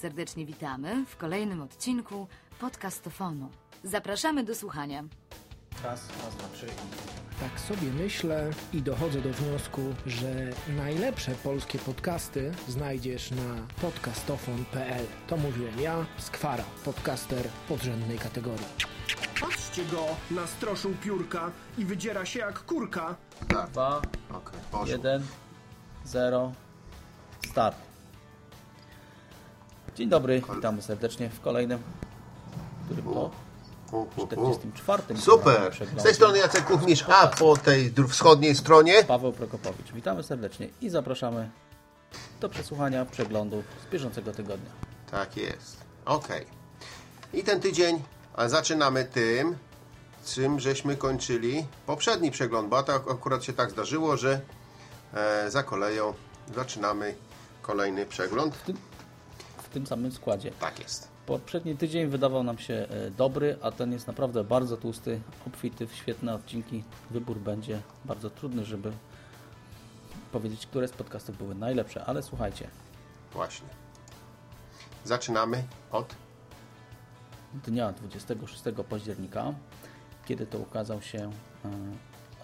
Serdecznie witamy w kolejnym odcinku podcastofonu. Zapraszamy do słuchania. Raz, raz, dwa, trzy. Tak sobie myślę i dochodzę do wniosku, że najlepsze polskie podcasty znajdziesz na podcastofon.pl. To mówiłem ja, Skwara, podcaster podrzędnej kategorii. Patrzcie go, nastroszył piórka i wydziera się jak kurka. Dwa, Okej, poszło. jeden, zero, start. Dzień dobry, witamy serdecznie w kolejnym, u, u. 44. Super! Z tej strony Jacek Kuchmisz, a po tej wschodniej stronie Paweł Prokopowicz. Witamy serdecznie i zapraszamy do przesłuchania przeglądu z bieżącego tygodnia. Tak jest. Okej. I ten tydzień zaczynamy tym, czym żeśmy kończyli poprzedni przegląd, bo to ak- akurat się tak zdarzyło, że e, za koleją zaczynamy kolejny przegląd. W tym samym składzie. Tak jest. Poprzedni tydzień wydawał nam się e, dobry, a ten jest naprawdę bardzo tłusty, obfity w świetne odcinki. Wybór będzie bardzo trudny, żeby powiedzieć, które z podcastów były najlepsze, ale słuchajcie, Właśnie. Zaczynamy od dnia 26 października, kiedy to ukazał się e,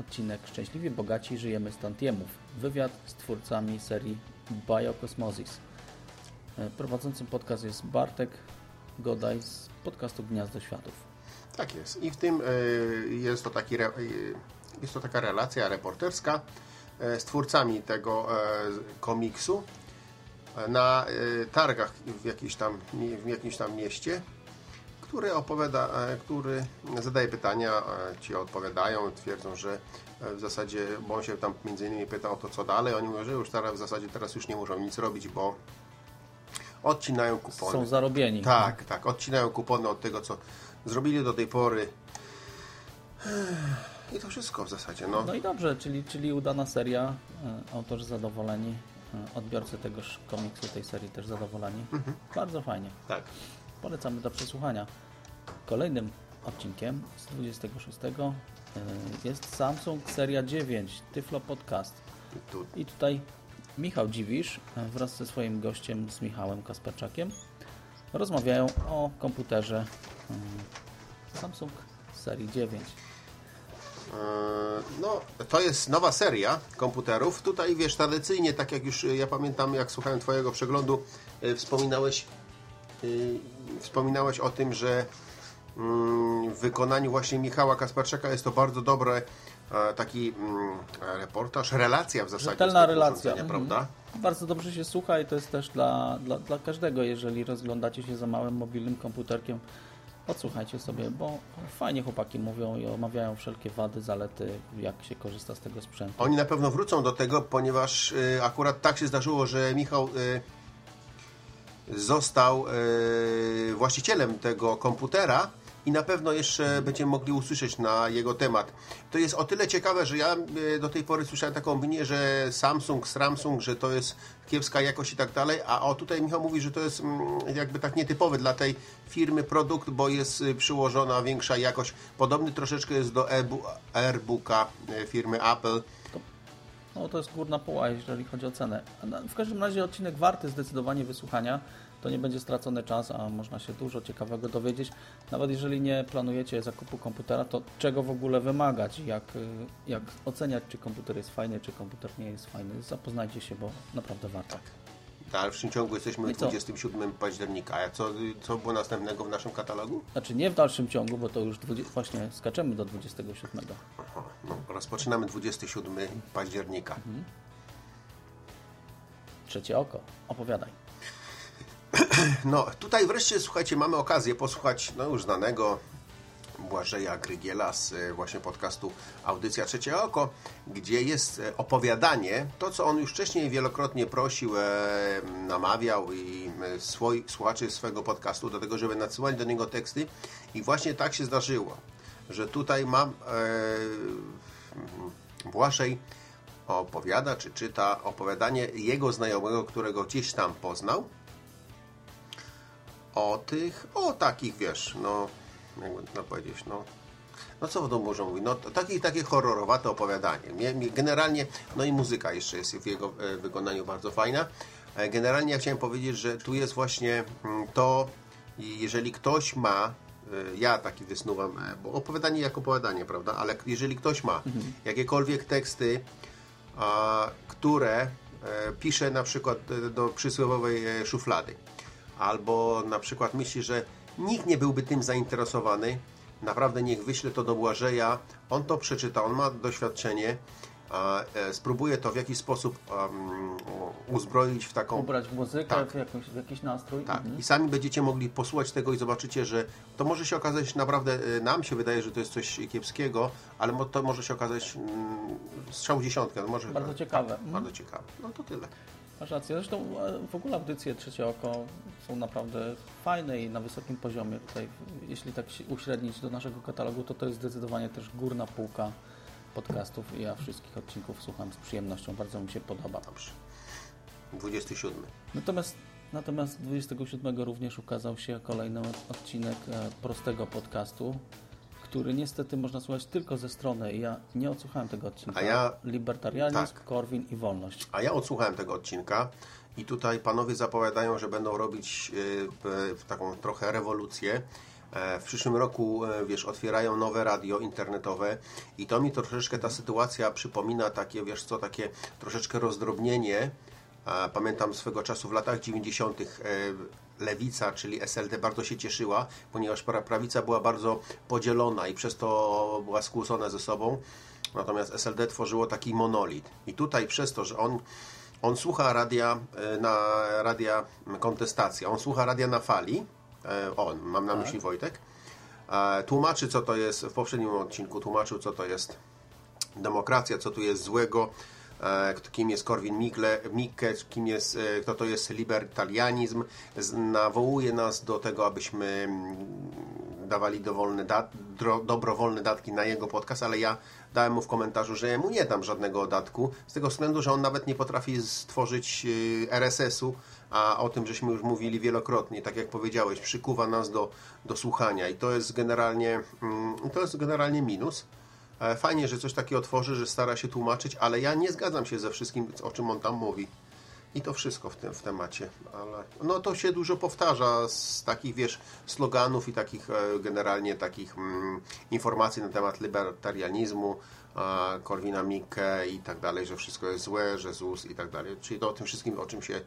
odcinek Szczęśliwie Bogaci Żyjemy z Tantiemów. Wywiad z twórcami serii Biokosmosis. E, Prowadzącym podcast jest Bartek Godaj z podcastu Gniazdo Światów. Tak jest. I w tym e, jest to, taki, e, jest to taka relacja reporterska z twórcami tego komiksu na targach w jakimś tam, w jakimś tam mieście, który opowiada, który zadaje pytania, ci odpowiadają, twierdzą, że w zasadzie, bo on się tam między innymi pytał o to, co dalej, oni mówią, że już teraz w zasadzie teraz już nie muszą nic robić, bo odcinają kupony. Są zarobieni. Tak, tak. Odcinają kupony od tego, co zrobili do tej pory. I to wszystko w zasadzie. No. No i dobrze, czyli, czyli udana seria, e, autorzy zadowoleni, e, odbiorcy tegoż komiksu, tej serii też zadowoleni. Bardzo fajnie. Tak. Polecamy do przesłuchania. Kolejnym odcinkiem z 26 e, jest Samsung Seria 9 Tyflo Podcast. I tutaj Michał Dziwisz e, wraz ze swoim gościem, z Michałem Kasperczakiem, rozmawiają o komputerze e, Samsung Serii 9. Yy, No, to jest nowa seria komputerów. Tutaj wiesz, tradycyjnie, tak jak już ja pamiętam, jak słuchałem Twojego przeglądu, wspominałeś, wspominałeś o tym, że mm, w wykonaniu właśnie Michała Kasparczaka jest to bardzo dobre e, taki mm, reportaż, relacja w zasadzie. Rzetelna relacja. Mhm. Prawda? Bardzo dobrze się słucha i to jest też dla, dla, dla każdego, jeżeli rozglądacie się za małym mobilnym komputerkiem, odsłuchajcie sobie, bo fajnie chłopaki mówią i omawiają wszelkie wady, zalety, jak się korzysta z tego sprzętu. Oni na pewno wrócą do tego, ponieważ y, akurat tak się zdarzyło, że Michał y, został y, właścicielem tego komputera i na pewno jeszcze będziemy mogli usłyszeć na jego temat. To jest o tyle ciekawe, że ja y, do tej pory słyszałem taką opinię, że Samsung, Samsung, że to jest kiepska jakość i tak dalej, a o tutaj Michał mówi, że to jest mm, jakby tak nietypowy dla tej firmy produkt, bo jest y, przyłożona większa jakość. Podobny troszeczkę jest do Airbooka y, firmy Apple. No to jest górna poła, jeżeli chodzi o cenę. W każdym razie odcinek warty zdecydowanie wysłuchania. To nie będzie stracony czas, a można się dużo ciekawego dowiedzieć. Nawet jeżeli nie planujecie zakupu komputera, to czego w ogóle wymagać, jak, y, jak oceniać, czy komputer jest fajny, czy komputer nie jest fajny. Zapoznajcie się, bo naprawdę warto. W dalszym ciągu jesteśmy I w co? 27 października. A co, co było następnego w naszym katalogu? Znaczy nie w dalszym ciągu, bo to już 20, właśnie skaczemy do 27. Aha, no, rozpoczynamy 27 października. Trzecie oko. Opowiadaj. No, tutaj wreszcie, słuchajcie, mamy okazję posłuchać no, już znanego Błażeja Grygiela z e, właśnie podcastu Audycja Trzecie Oko, gdzie jest e, opowiadanie, to co on już wcześniej wielokrotnie prosił, e, namawiał i swoi, słuchaczy swojego podcastu do tego, żeby nadsyłali do niego teksty. I właśnie tak się zdarzyło, że tutaj mam e, Błażej opowiada, czy czyta opowiadanie jego znajomego, którego gdzieś tam poznał, o tych, o takich, wiesz, no, jakby to powiedzieć, no, no co w domu można mówić, no takie, takie horrorowate opowiadanie. Mnie, mnie, generalnie, no i muzyka jeszcze jest w jego e, wykonaniu bardzo fajna. E, Generalnie ja chciałem powiedzieć, że tu jest właśnie mm, to, jeżeli ktoś ma, e, ja taki wysnuwam, e, bo opowiadanie jak opowiadanie, prawda, ale jeżeli ktoś ma jakiekolwiek teksty, a, które e, pisze na przykład e, do przysłowiowej szuflady, albo na przykład myśli, że nikt nie byłby tym zainteresowany, naprawdę niech wyśle to do Błażeja, on to przeczyta, on ma doświadczenie, a, e, spróbuje to w jakiś sposób um, uzbroić w taką Ubrać w muzykę, Tak. w, w jakiś nastrój. tak, Mhm. i sami będziecie mogli posłuchać tego i zobaczycie, że to może się okazać naprawdę, y, nam się wydaje, że to jest coś kiepskiego, ale to może się okazać mm, strzał dziesiątkę. no Może, Bardzo ciekawe. Tak, Mhm. bardzo ciekawe. No to tyle. Masz rację. Zresztą e, w ogóle audycje Trzecie Oko są naprawdę fajne i na wysokim poziomie. Tutaj, jeśli tak się uśrednić do naszego katalogu, to to jest zdecydowanie też górna półka podcastów i ja wszystkich odcinków słucham z przyjemnością. Bardzo mi się podoba. Dobrze. 27. Natomiast, natomiast 27 również ukazał się kolejny odcinek e, prostego podcastu, który niestety można słuchać tylko ze strony. i Ja nie odsłuchałem tego odcinka. A ja- Libertarianizm, tak. Korwin i wolność. A ja odsłuchałem tego odcinka i tutaj panowie zapowiadają, że będą robić y, taką trochę rewolucję. E, W przyszłym roku, e, wiesz, otwierają nowe radio internetowe i to mi troszeczkę ta sytuacja przypomina takie, wiesz co, takie troszeczkę rozdrobnienie. Pamiętam swego czasu w latach 90. Lewica, czyli SLD, bardzo się cieszyła, ponieważ pra- prawica była bardzo podzielona i przez to była skłócona ze sobą. Natomiast SLD tworzyło taki monolit. I tutaj przez to, że on, on słucha radia e, na radia kontestacja, on słucha radia na fali, e, on, mam na myśli Wojtek, e, tłumaczy co to jest, w poprzednim odcinku tłumaczył co to jest demokracja, co tu jest złego, kim jest Korwin Mikke, kim jest, e, kto to jest libertarianizm, nawołuje nas do tego, abyśmy mm, dawali dowolne dat, dobrowolne datki na jego podcast, ale ja dałem mu w komentarzu, że mu nie dam żadnego datku, z tego względu, że on nawet nie potrafi stworzyć y, RSS-u, a o tym żeśmy już mówili wielokrotnie, tak jak powiedziałeś, przykuwa nas do, do słuchania i to jest generalnie, mm, to jest generalnie minus. E, Fajnie, że coś takiego tworzy, że stara się tłumaczyć, ale ja nie zgadzam się ze wszystkim, o czym on tam mówi. I to wszystko w tym w temacie. Ale no to się dużo powtarza z takich, wiesz, sloganów i takich e, generalnie takich mm, informacji na temat libertarianizmu, a, Korwina Mikke i tak dalej, że wszystko jest złe, że ZUS i tak dalej. Czyli to o tym wszystkim, o czym się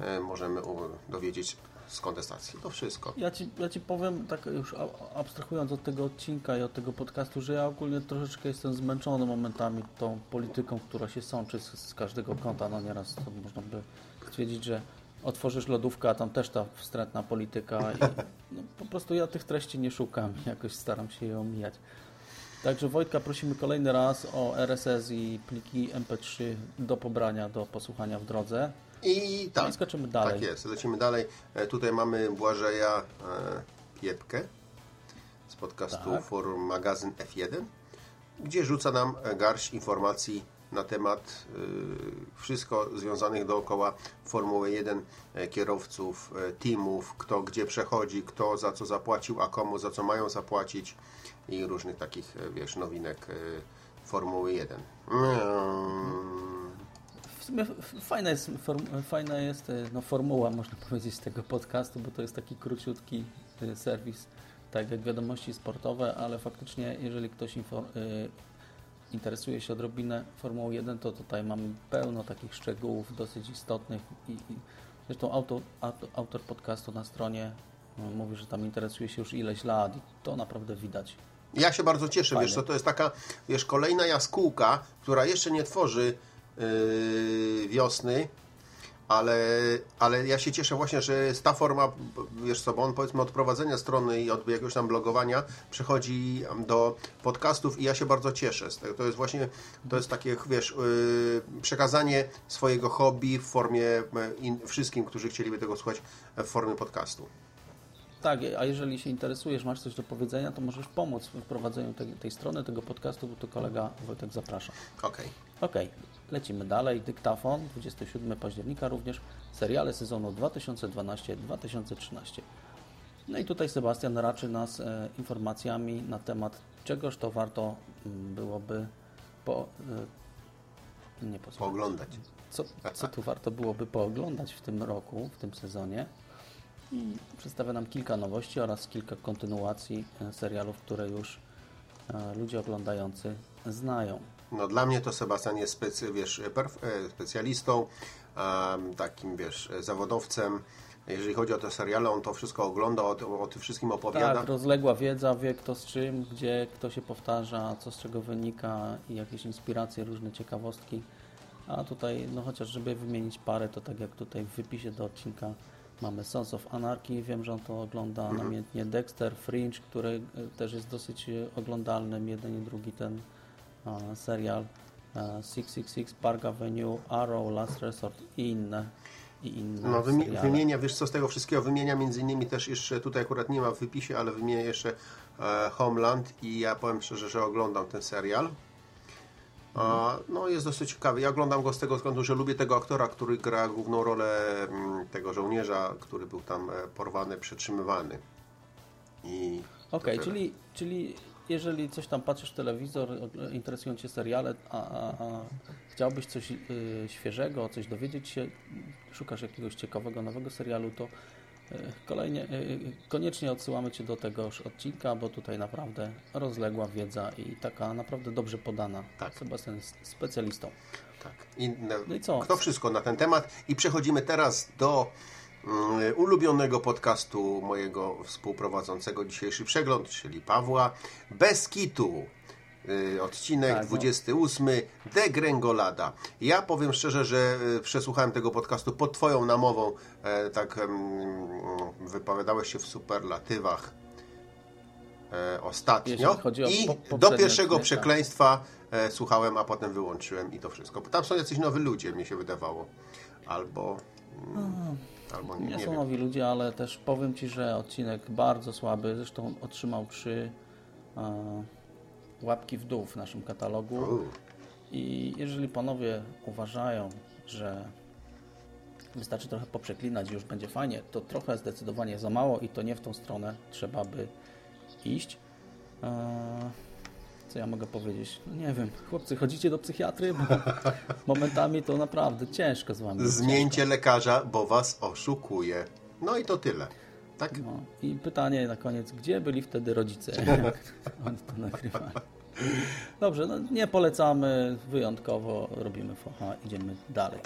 e, możemy dowiedzieć z kontestacji. To wszystko. Ja ci, ja ci powiem, tak już abstrahując od tego odcinka i od tego podcastu, że ja ogólnie troszeczkę jestem zmęczony momentami tą polityką, która się sączy z, z każdego kąta. No nieraz to można by stwierdzić, że otworzysz lodówkę, a tam też ta wstrętna polityka i no, po prostu ja tych treści nie szukam, jakoś staram się je omijać. Także Wojtka prosimy kolejny raz o RSS i pliki MP3 do pobrania, do posłuchania w drodze. I No tak. i skoczymy dalej. Tak jest, lecimy dalej. E, Tutaj mamy Błażeja e, Piepkę z podcastu Tak. Forum Magazyn F1, gdzie rzuca nam garść informacji na temat y, wszystko związanych dookoła Formuły 1, e, kierowców, e, teamów, kto gdzie przechodzi, kto za co zapłacił, a komu za co mają zapłacić i różnych takich, e, wiesz, nowinek Formuły 1. Mm. W sumie fajna jest, form, fajna jest no, formuła, można powiedzieć, tego podcastu, bo to jest taki króciutki serwis, tak jak wiadomości sportowe, ale faktycznie, jeżeli ktoś interesuje się odrobinę Formułą 1, to tutaj mamy pełno takich szczegółów dosyć istotnych i, i zresztą autor, autor, podcastu na stronie no, mówi, że tam interesuje się już ileś lat i to naprawdę widać. Ja się bardzo cieszę, Fajnie. wiesz, co to jest taka, wiesz, kolejna jaskółka, która jeszcze nie tworzy yy, wiosny, ale, ale ja się cieszę właśnie, że jest ta forma, wiesz co, bo on powiedzmy od prowadzenia strony i od jakiegoś tam blogowania przechodzi do podcastów i ja się bardzo cieszę z tego. To jest właśnie, to jest takie, wiesz, yy, przekazanie swojego hobby w formie in, wszystkim, którzy chcieliby tego słuchać w formie podcastu. Tak, a jeżeli się interesujesz, masz coś do powiedzenia, to możesz pomóc w prowadzeniu tej, tej strony, tego podcastu, bo tu kolega Wojtek zaprasza. Okej. Ok, lecimy dalej. Dyktafon, 27 października również, seriale sezonu 2012-2013. No i tutaj Sebastian raczy nas e, informacjami na temat czegoż to warto mm, byłoby po, e, nie posłuchać. Pooglądać. Co, co tu warto byłoby pooglądać w tym roku, w tym sezonie? I przedstawia nam kilka nowości oraz kilka kontynuacji e, serialów, które już ludzie oglądający znają. No dla mnie to Sebastian jest specy, wiesz, e, specjalistą, takim, wiesz, zawodowcem. Jeżeli chodzi o te seriale, on to wszystko ogląda, o, tym- o tym wszystkim opowiada. Tak, rozległa wiedza, wie kto z czym, gdzie, kto się powtarza, co z czego wynika i jakieś inspiracje, różne ciekawostki. A tutaj, no chociaż żeby wymienić parę, to tak jak tutaj w wypisie do odcinka mamy Sons of Anarchy, wiem, że on to ogląda Mhm. namiętnie, Dexter, Fringe, który e, też jest dosyć e, oglądalny, jeden i drugi ten serial, e, 666, Park Avenue, Arrow, Last Resort i inne. I inne No, wymi- wymienia, wiesz co z tego wszystkiego, wymienia między innymi też jeszcze, tutaj akurat nie ma w wypisie, ale wymienia jeszcze e, Homeland i ja powiem szczerze, że oglądam ten serial. A, no jest dosyć ciekawy. Ja oglądam go z tego względu, że lubię tego aktora, który gra główną rolę mm, tego żołnierza, który był tam e, porwany, przetrzymywany. Okej, tyle. czyli, czyli jeżeli coś tam patrzysz w telewizor, interesują Cię seriale, a, a, a chciałbyś coś y, świeżego, coś dowiedzieć się, szukasz jakiegoś ciekawego, nowego serialu, to y, kolejnie, y, koniecznie odsyłamy Cię do tegoż odcinka, bo tutaj naprawdę rozległa wiedza i taka naprawdę dobrze podana. Tak. Sebastian jest specjalistą. Tak. I, No i co? To wszystko na ten temat. I przechodzimy teraz do ulubionego podcastu mojego współprowadzącego dzisiejszy przegląd, czyli Pawła Bez Kitu. Y, Odcinek Tak, no. 28 Degrengolada. Ja powiem szczerze, że y, przesłuchałem tego podcastu pod Twoją namową. E, tak wypowiadałeś się w superlatywach e, ostatnio. Jeśli chodzi o I po- do pierwszego odcinki, przekleństwa e, słuchałem, a potem wyłączyłem i to wszystko. Tam są jacyś nowi ludzie, mi się wydawało. Albo. Mm, albo nie, Nie, są nowi ludzie, ale też powiem Ci, że odcinek bardzo słaby. Zresztą otrzymał trzy e, łapki w dół w naszym katalogu. U, I jeżeli panowie uważają, że wystarczy trochę poprzeklinać i już będzie fajnie, to trochę zdecydowanie za mało i to nie w tą stronę trzeba by iść. Eee, co ja mogę powiedzieć? No nie wiem, chłopcy, chodzicie do psychiatry? Bo momentami to naprawdę ciężko z wami. Zmieńcie lekarza, bo was oszukuje. No i to tyle. Tak? No. I pytanie na koniec, gdzie byli wtedy rodzice, oni to nagrywali? Dobrze, no nie polecamy, wyjątkowo robimy focha, idziemy dalej.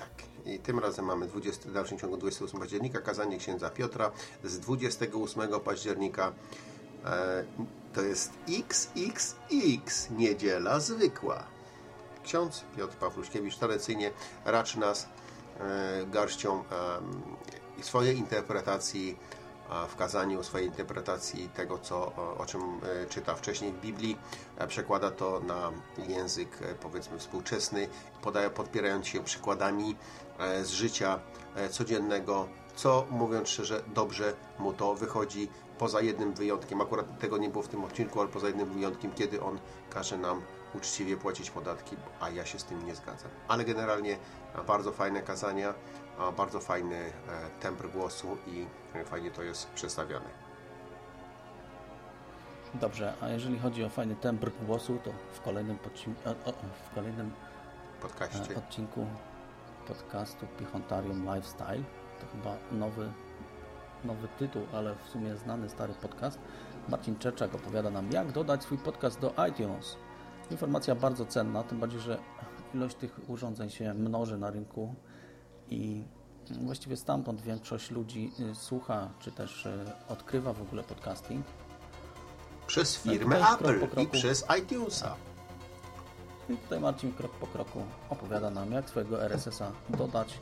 I tym razem mamy 20, w dalszym ciągu 28 października, kazanie księdza Piotra z 28 października. E, to jest XXX, niedziela zwykła. Ksiądz Piotr Pawluśkiewicz tradycyjnie raczy nas e, garścią swojej interpretacji w kazaniu, swojej interpretacji tego, co, o, czym e, czyta wcześniej w Biblii, e, przekłada to na język, powiedzmy, współczesny, podaje, podpierając się przykładami z życia codziennego, co, mówiąc szczerze, dobrze mu to wychodzi, poza jednym wyjątkiem, akurat tego nie było w tym odcinku, ale poza jednym wyjątkiem, kiedy on każe nam uczciwie płacić podatki, a ja się z tym nie zgadzam. Ale generalnie bardzo fajne kazania, bardzo fajny e, temper głosu i e, fajnie to jest przedstawione. Dobrze, a jeżeli chodzi o fajny tembr głosu, to w kolejnym, podcin- o, o, w kolejnym e, odcinku podcastu Pichontarium Lifestyle, to chyba nowy, nowy tytuł, ale w sumie znany stary podcast, Marcin Czerczak opowiada nam, jak dodać swój podcast do iTunes. Informacja bardzo cenna, tym bardziej, że ilość tych urządzeń się mnoży na rynku i właściwie stamtąd większość ludzi y, słucha, czy też y, odkrywa w ogóle podcasting. Przez No firmę Apple po i kroku. przez iTunesa. I tutaj Marcin krok po kroku opowiada nam, jak swojego RSS-a dodać,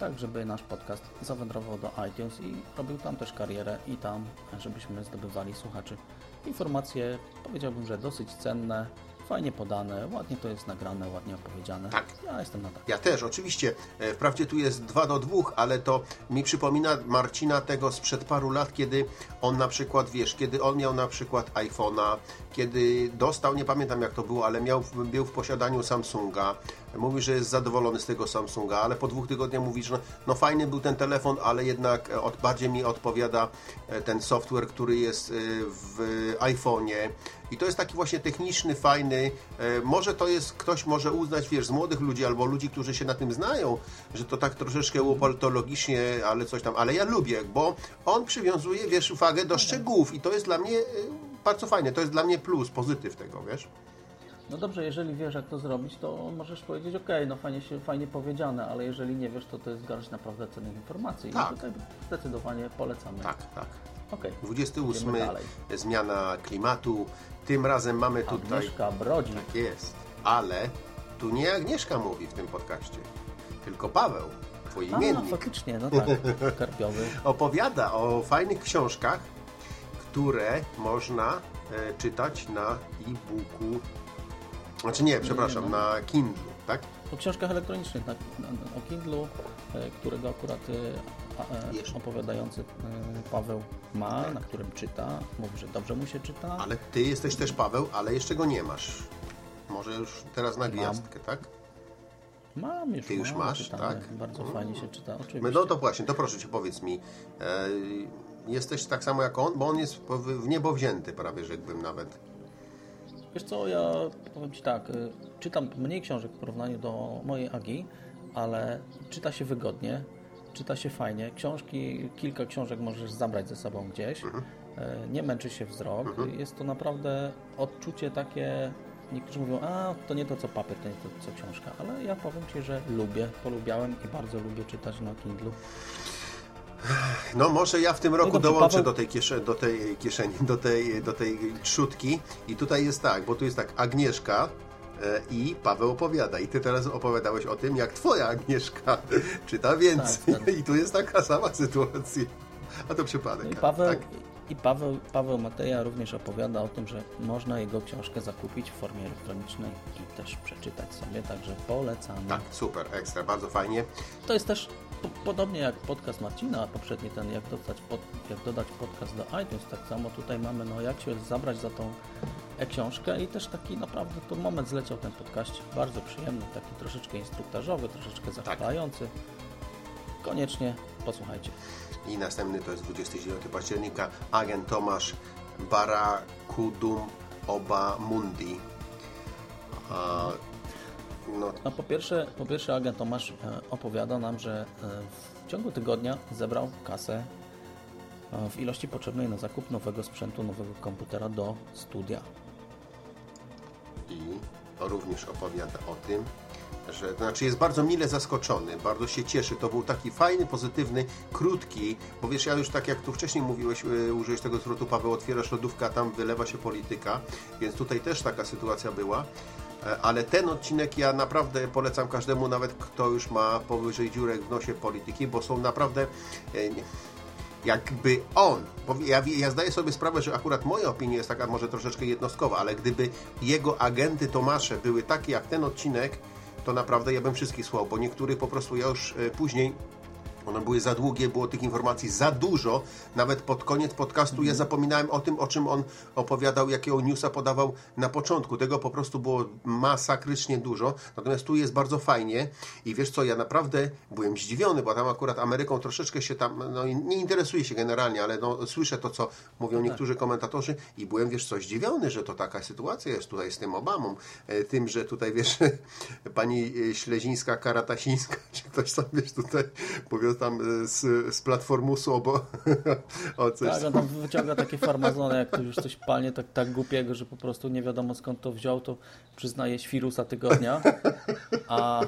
tak żeby nasz podcast zawędrował do iTunes i robił tam też karierę i tam, żebyśmy zdobywali słuchaczy. Informacje, powiedziałbym, że dosyć cenne, fajnie podane, ładnie to jest nagrane, ładnie opowiedziane. Tak. Ja jestem na tak. Ja też, oczywiście. E, Wprawdzie tu jest 2 do 2, ale to mi przypomina Marcina tego sprzed paru lat, kiedy on na przykład, wiesz, kiedy on miał na przykład iPhone'a, kiedy dostał, nie pamiętam jak to było, ale miał, był w posiadaniu Samsunga, mówi, że jest zadowolony z tego Samsunga, ale po dwóch tygodniach mówi, że no, no fajny był ten telefon, ale jednak e, od, bardziej mi odpowiada e, ten software, który jest e, w iPhone'ie. I to jest taki właśnie techniczny, fajny. Może to jest, ktoś może uznać, wiesz, z młodych ludzi albo ludzi, którzy się na tym znają, że to tak troszeczkę łopatologicznie, ale coś tam. Ale ja lubię, bo on przywiązuje, wiesz, uwagę do szczegółów i to jest dla mnie bardzo fajne. To jest dla mnie plus, pozytyw tego, wiesz? No dobrze, jeżeli wiesz jak to zrobić, to możesz powiedzieć, ok, no fajnie, się, fajnie powiedziane, ale jeżeli nie wiesz, to to jest garść naprawdę cennych informacji. Tak. I tutaj zdecydowanie polecamy. Tak, tak. Okej. 28. Idziemy dalej. Zmiana klimatu. Tym razem mamy tutaj. Agnieszka Brodzi. Tak jest. Ale tu nie Agnieszka mówi w tym podcaście, tylko Paweł, twój A, imiennik. faktycznie, no tak, karpiowy. Opowiada o fajnych książkach, które można e, czytać na e-booku. Znaczy nie, przepraszam, na Kindle, tak? O książkach elektronicznych, na, na, o Kindlu, e, którego akurat e, e, opowiadający Paweł ma, na którym czyta. Mówi, że dobrze mu się czyta. Ale ty jesteś też Paweł, ale jeszcze go nie masz. Może już teraz na gwiazdkę, tak? Mam już, Ty już masz, czytane. tak? Bardzo fajnie się czyta, oczywiście. No to właśnie, to proszę Cię powiedz mi, e, jesteś tak samo jak on, bo on jest w niebo wzięty prawie, rzekłbym nawet. Wiesz co, ja powiem Ci tak, y, czytam mniej książek w porównaniu do mojej Agi, ale czyta się wygodnie, czyta się fajnie. Książki, kilka książek możesz zabrać ze sobą gdzieś, Mhm. e, nie męczy się wzrok. Jest to naprawdę odczucie takie, niektórzy mówią, a to nie to co papier, to nie to co książka, ale ja powiem Ci, że lubię, polubiałem i bardzo lubię czytać na Kindlu. No może ja w tym roku dobrze, dołączę Paweł- do tej, kiesze, do tej kieszeni, do tej, do tej trzutki i tutaj jest tak, bo tu jest tak Agnieszka e, i Paweł opowiada i Ty teraz opowiadałeś o tym, jak Twoja Agnieszka czyta więcej Tak, tak. i tu jest taka sama sytuacja. A to przypadek. No Paweł, tak? I Paweł, Paweł Mateja również opowiada o tym, że można jego książkę zakupić w formie elektronicznej i też przeczytać sobie, także polecamy. Tak, super, ekstra, bardzo fajnie. To jest też po, podobnie jak podcast Marcina, poprzedni ten, jak dodać, pod, jak dodać podcast do iTunes, tak samo tutaj mamy, no jak się zabrać za tą e-książkę i też taki naprawdę to moment zleciał ten podcast, bardzo przyjemny, taki troszeczkę instruktażowy, troszeczkę zachęcający. Koniecznie posłuchajcie. I następny to jest 29 października, agent Tomasz Barakudum Oba Mundi. A, no, No po pierwsze, po pierwsze agent Tomasz e, opowiada nam, że e, w ciągu tygodnia zebrał kasę e, w ilości potrzebnej na zakup nowego sprzętu, nowego komputera do studia. i również opowiada o tym, że znaczy jest bardzo mile zaskoczony, bardzo się cieszy. To był taki fajny, pozytywny, krótki, bo wiesz, ja już tak jak tu wcześniej mówiłeś, y, użyłeś tego zwrotu, Paweł, otwierasz lodówkę, a tam wylewa się polityka, więc tutaj też taka sytuacja była. E, Ale ten odcinek ja naprawdę polecam każdemu, nawet kto już ma powyżej dziurek w nosie polityki, bo są naprawdę e, jakby on, bo ja, ja zdaję sobie sprawę, że akurat moja opinia jest taka może troszeczkę jednostkowa, ale gdyby jego agenty Tomasze były takie jak ten odcinek, to naprawdę ja bym wszystkich słuchał, bo niektórych po prostu ja już e, później one były za długie, było tych informacji za dużo. Nawet pod koniec podcastu ja zapominałem o tym, o czym on opowiadał, jakiego newsa podawał na początku. Tego po prostu było masakrycznie dużo. Natomiast tu jest bardzo fajnie. I wiesz co, ja naprawdę byłem zdziwiony, bo tam akurat Ameryką troszeczkę się tam, no nie interesuje się generalnie, ale no, słyszę to, co mówią niektórzy komentatorzy i byłem, wiesz co, zdziwiony, że to taka sytuacja jest tutaj z tym Obamą. E, Tym, że tutaj, wiesz, pani e, Ślezińska, Karatasińska, czy ktoś tam, wiesz, tutaj tam e, z, z Platformusu obo, o coś. Tak, on tam wyciąga takie farmazony, jak ktoś już coś palnie tak, tak głupiego, że po prostu nie wiadomo skąd to wziął, to przyznaje świrusa tygodnia. A,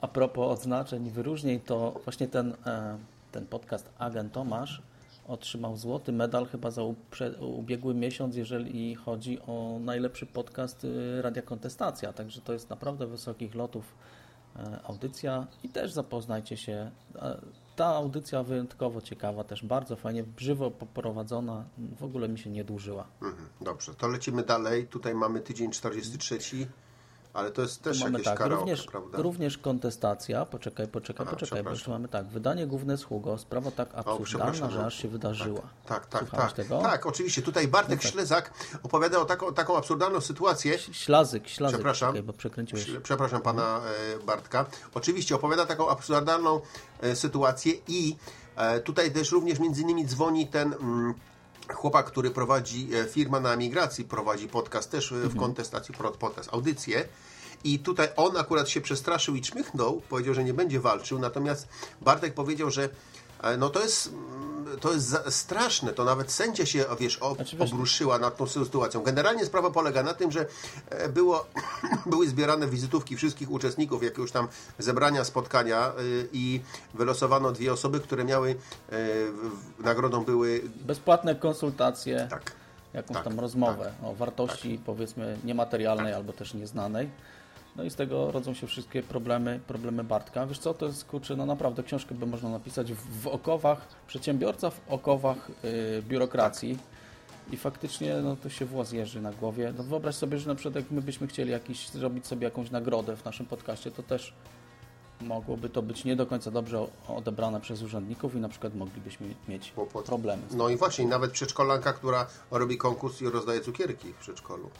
a propos odznaczeń i wyróżnień, to właśnie ten, e, ten podcast Agent Tomasz otrzymał złoty medal chyba za ubiegły miesiąc, jeżeli chodzi o najlepszy podcast y, Radia Kontestacja. Także to jest naprawdę wysokich lotów audycja i też zapoznajcie się. E, Ta audycja wyjątkowo ciekawa, też bardzo fajnie, żywo poprowadzona, w ogóle mi się nie dłużyła. Mhm, Dobrze, to lecimy dalej. Tutaj mamy tydzień 43. Ale to jest też Mamy jakieś tak, karaoke, również, prawda? również kontestacja, poczekaj, poczekaj, Aha, poczekaj, bo jeszcze mamy tak, wydanie główne z Hugo, sprawa tak absurdalna, że no. aż się wydarzyła. Tak, tak, Słuchałeś tak. tego? Tak, oczywiście. Tutaj Bartek Ślezak opowiadał o taką, taką absurdalną sytuację. Ślazyk, ślazyk, Przepraszam. Bo przekręciłeś. Przepraszam pana e, Bartka. Oczywiście opowiada taką absurdalną e, sytuację i e, tutaj też również między innymi dzwoni ten mm, chłopak, który prowadzi e, firma na emigracji, prowadzi podcast też e, w kontestacji, pro- podcast, audycję. I tutaj on akurat się przestraszył i czmychnął, powiedział, że nie będzie walczył, natomiast Bartek powiedział, że e, no to jest, mm, to jest za, straszne, to nawet sędzia się, wiesz, ob, Znaczy, obruszyła nad tą sytuacją. Generalnie sprawa polega na tym, że e, było, były zbierane wizytówki wszystkich uczestników jakiegoś tam zebrania, spotkania y, i wylosowano dwie osoby, które miały, e, nagrodą były... Bezpłatne konsultacje, Tak. jakąś tak, tam rozmowę o wartości powiedzmy niematerialnej albo też nieznanej. No i z tego rodzą się wszystkie problemy, problemy Bartka. Wiesz co, to jest kurczę, no naprawdę książkę by można napisać w, w okowach przedsiębiorca, w okowach y, biurokracji. I faktycznie no, to się włos jeży na głowie. No, wyobraź sobie, że na przykład jak my byśmy chcieli jakiś, zrobić sobie jakąś nagrodę w naszym podcaście, to też mogłoby to być nie do końca dobrze odebrane przez urzędników i na przykład moglibyśmy mieć Kłopot. problemy. No i właśnie, nawet przedszkolanka, która robi konkurs i rozdaje cukierki w przedszkolu.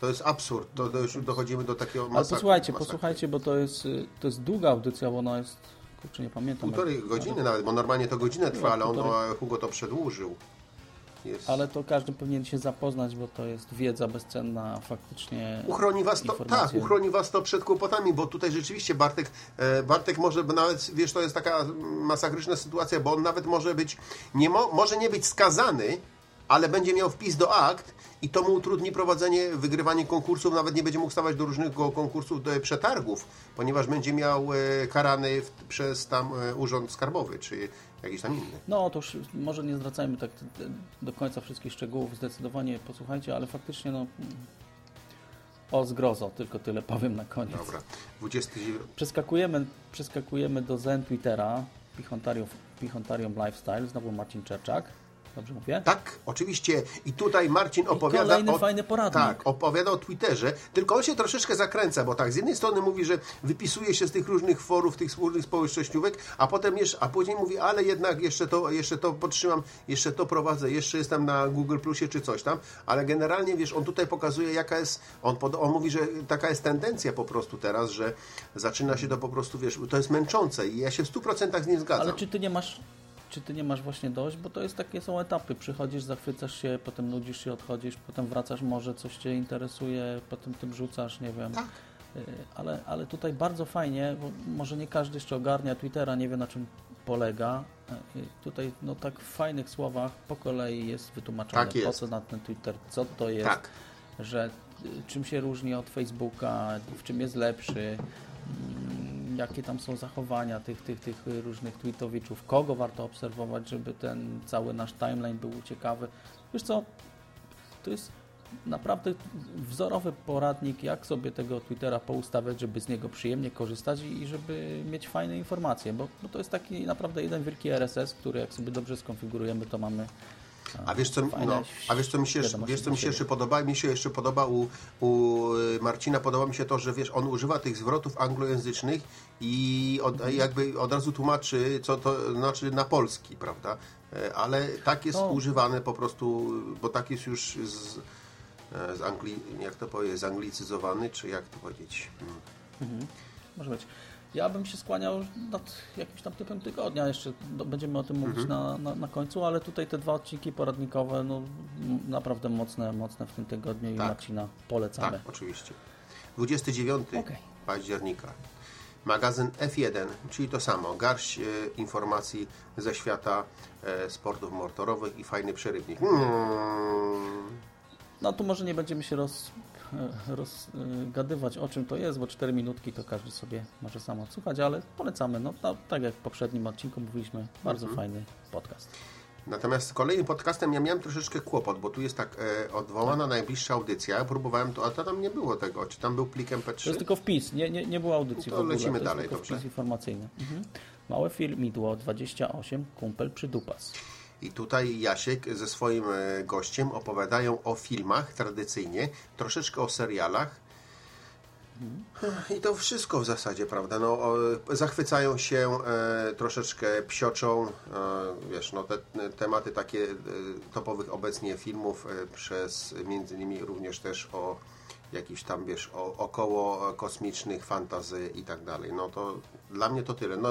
To jest absurd, to, to już dochodzimy do takiego Ale masakry. posłuchajcie, posłuchajcie, bo to jest, to jest długa audycja, bo ona jest, kurczę, nie pamiętam. Półtorej jak- godziny nawet, bo normalnie to godzinę trwa, ale on, półtorej. Hugo to przedłużył. Jest. Ale to każdy powinien się zapoznać, bo to jest wiedza bezcenna, faktycznie. Uchroni was to, tak, uchroni was to przed kłopotami, bo tutaj rzeczywiście Bartek, e, Bartek może nawet, wiesz, to jest taka masakryczna sytuacja, bo on nawet może być, nie mo, może nie być skazany, ale będzie miał wpis do akt i to mu utrudni prowadzenie, wygrywanie konkursów, nawet nie będzie mógł stawać do różnych konkursów, do przetargów, ponieważ będzie miał e, karany przez tam e, urząd skarbowy, czy jakiś tam inny. No to już może nie zwracajmy tak do końca wszystkich szczegółów, zdecydowanie posłuchajcie, ale faktycznie no. O zgrozo, tylko tyle powiem na koniec. Dobra, 29. Przeskakujemy, przeskakujemy do Zen Twittera, Pichontarium, Pichontarium Lifestyle, znowu Marcin Czerczak. Dobrze mówię? Tak, oczywiście. I tutaj Marcin opowiada kolejny o, fajny poradnik. Tak, opowiada o Twitterze, tylko on się troszeczkę zakręca, bo tak, z jednej strony mówi, że wypisuje się z tych różnych forów, tych różnych społecznościówek, a potem jeszcze, a później mówi, ale jednak jeszcze to, jeszcze to podtrzymam, jeszcze to prowadzę, jeszcze jestem na Google Plusie czy coś tam, ale generalnie, wiesz, on tutaj pokazuje, jaka jest, on, pod, on mówi, że taka jest tendencja po prostu teraz, że zaczyna się to po prostu, wiesz, to jest męczące i ja się w 100% z nim zgadzam. Ale czy ty nie masz, czy ty nie masz właśnie dość? Bo to jest takie są etapy. Przychodzisz, zachwycasz się, potem nudzisz się, odchodzisz, potem wracasz, może coś cię interesuje, potem tym rzucasz, nie wiem. Tak. Y, Ale, ale tutaj bardzo fajnie, bo może nie każdy jeszcze ogarnia Twittera, nie wie na czym polega. Y, Tutaj no tak w fajnych słowach po kolei jest wytłumaczone, Tak jest. po co na ten Twitter, co to jest, Tak. że y, czym się różni od Facebooka, w czym jest lepszy, jakie tam są zachowania tych, tych, tych różnych tweetowiczów, kogo warto obserwować, żeby ten cały nasz timeline był ciekawy. Wiesz co, to jest naprawdę wzorowy poradnik, jak sobie tego Twittera poustawiać, żeby z niego przyjemnie korzystać i żeby mieć fajne informacje, bo, bo to jest taki naprawdę jeden wielki RSS, który jak sobie dobrze skonfigurujemy, to mamy A wiesz co, no, a wiesz co mi się, wiesz, co mi się jeszcze podoba? Mi się jeszcze podoba u, u Marcina, podoba mi się to, że wiesz, on używa tych zwrotów anglojęzycznych i od, jakby od razu tłumaczy, co to znaczy na polski, prawda? E, Ale tak jest używane po prostu, bo tak jest już z, e, z Angli, jak to powiedzieć, zanglicyzowany, czy jak to powiedzieć? Hmm. Może być. Ja bym się skłaniał nad jakimś tam typem tygodnia, jeszcze będziemy o tym mówić Mhm. na, na, na końcu, ale tutaj te dwa odcinki poradnikowe, no naprawdę mocne, mocne w tym tygodniu i Tak. Marcina polecamy. Tak, oczywiście. 29 Okej. października. Magazyn F1, czyli to samo, garść e, informacji ze świata e, sportów motorowych i fajny przerywnik. Mm. No tu może nie będziemy się roz, rozgadywać o czym to jest, bo 4 minutki to każdy sobie może sam odsłuchać, ale polecamy. No to, tak jak w poprzednim odcinku mówiliśmy, bardzo Mhm. fajny podcast. Natomiast z kolejnym podcastem ja miałem troszeczkę kłopot, bo tu jest tak e, odwołana najbliższa audycja. Próbowałem to, a to tam nie było tego. Czy tam był plik To MP3? jest tylko wpis, nie, nie, nie było audycji To w ogóle. lecimy to jest dalej, tylko dobrze. wpis informacyjny. Mhm. Małe filmidło 28, kumpel przydupas. I tutaj Jasiek ze swoim e, gościem opowiadają o filmach tradycyjnie, troszeczkę o serialach. I to wszystko w zasadzie, prawda? No, zachwycają się e, troszeczkę psioczą, e, wiesz, no, te te tematy takie topowych obecnie filmów przez między innymi również też o jakichś tam, wiesz, o, około kosmicznych fantazy i tak dalej. No to dla mnie to tyle. No,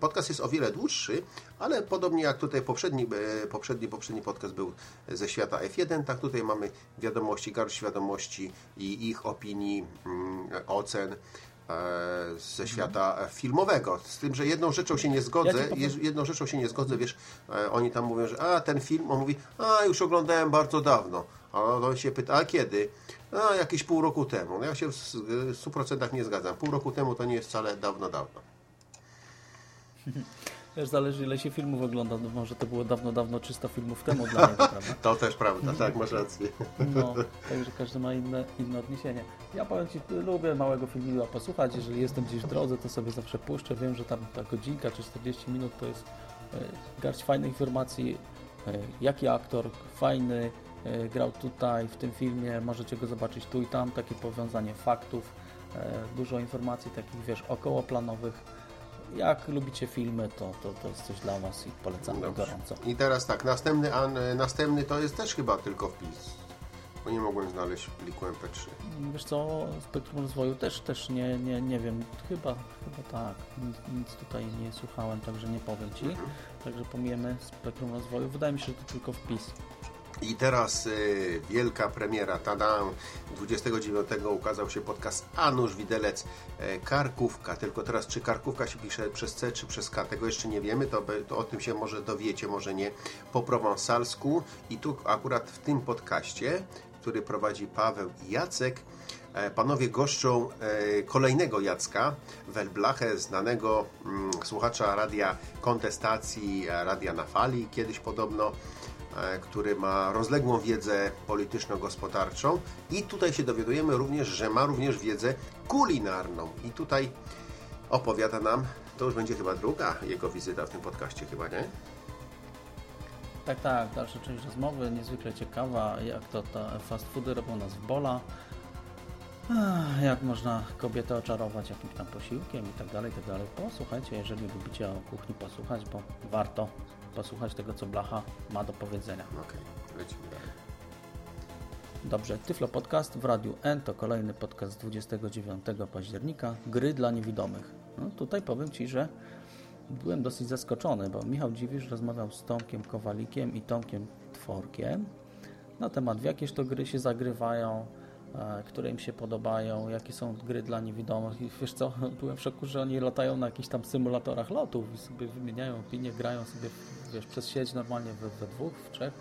podcast jest o wiele dłuższy, ale podobnie jak tutaj poprzedni, e, poprzedni, poprzedni podcast był ze świata F1, tak tutaj mamy wiadomości, garść wiadomości i ich opinii, mm, ocen ze świata filmowego. Z tym, że jedną rzeczą się nie zgodzę, Ja powiem- je- jedną rzeczą się nie zgodzę, wiesz, e, oni tam mówią, że a ten film, on mówi, a już oglądałem bardzo dawno. A on się pyta, a kiedy? A jakieś pół roku temu. No ja się w 100% nie zgadzam. Pół roku temu to nie jest wcale dawno, dawno. Wiesz, zależy ile się filmów ogląda. No, może to było dawno, dawno 300 filmów temu dla niego, prawda? To też prawda, tak, masz rację. No, także każdy ma inne, inne odniesienie. Ja powiem Ci, lubię małego filmiła posłuchać. Jeżeli jestem gdzieś w drodze, to sobie zawsze puszczę. Wiem, że tam ta godzinka czy 40 minut to jest e, garść fajnych informacji. E, jaki aktor fajny e, grał tutaj w tym filmie, możecie go zobaczyć tu i tam. Takie powiązanie faktów, dużo informacji takich, wiesz, okołoplanowych. Jak lubicie filmy, to, to, to jest coś dla Was i polecamy Dobrze. gorąco. I teraz tak, następny, an, następny to jest też chyba tylko wpis. Bo nie mogłem znaleźć w pliku MP3. Wiesz co, spektrum rozwoju też, też nie, nie, nie wiem, chyba, chyba tak, nic, nic tutaj nie słuchałem, także nie powiem Ci, także pomijemy spektrum rozwoju, wydaje mi się, że to tylko wpis. I teraz y, wielka premiera, tada! 29 ukazał się podcast Anusz Widelec e, Karkówka. Tylko teraz, czy Karkówka się pisze przez C, czy przez K, tego jeszcze nie wiemy. To, to o tym się może dowiecie, może nie. Po prowansalsku. I tu akurat w tym podcaście, który prowadzi Paweł i Jacek, e, panowie goszczą e, kolejnego Jacka Welblachę, znanego mm, słuchacza radia kontestacji, radia na fali, kiedyś podobno który ma rozległą wiedzę polityczno-gospodarczą i tutaj się dowiadujemy również, że ma również wiedzę kulinarną i tutaj opowiada nam, to już będzie chyba druga jego wizyta w tym podcaście chyba, nie? Tak, tak, dalsza część rozmowy, niezwykle ciekawa, jak to te fast foody robią nas w bola, jak można kobietę oczarować jakimś tam posiłkiem i tak dalej, i tak dalej. Posłuchajcie, jeżeli lubicie o kuchni posłuchać, bo warto posłuchać tego, co Blacha ma do powiedzenia. Okej, lecimy dalej. Dobrze, Tyflo Podcast w Radiu N to kolejny podcast z 29 października, Gry dla niewidomych. No, tutaj powiem Ci, że byłem dosyć zaskoczony, bo Michał Dziwisz rozmawiał z Tomkiem Kowalikiem i Tomkiem Tworkiem na temat, w jakież to gry się zagrywają, e, które im się podobają, jakie są gry dla niewidomych i wiesz co, byłem w szoku, że oni latają na jakichś tam symulatorach lotów i sobie wymieniają opinie, grają sobie wiesz, przez sieć normalnie we, we dwóch, w trzech.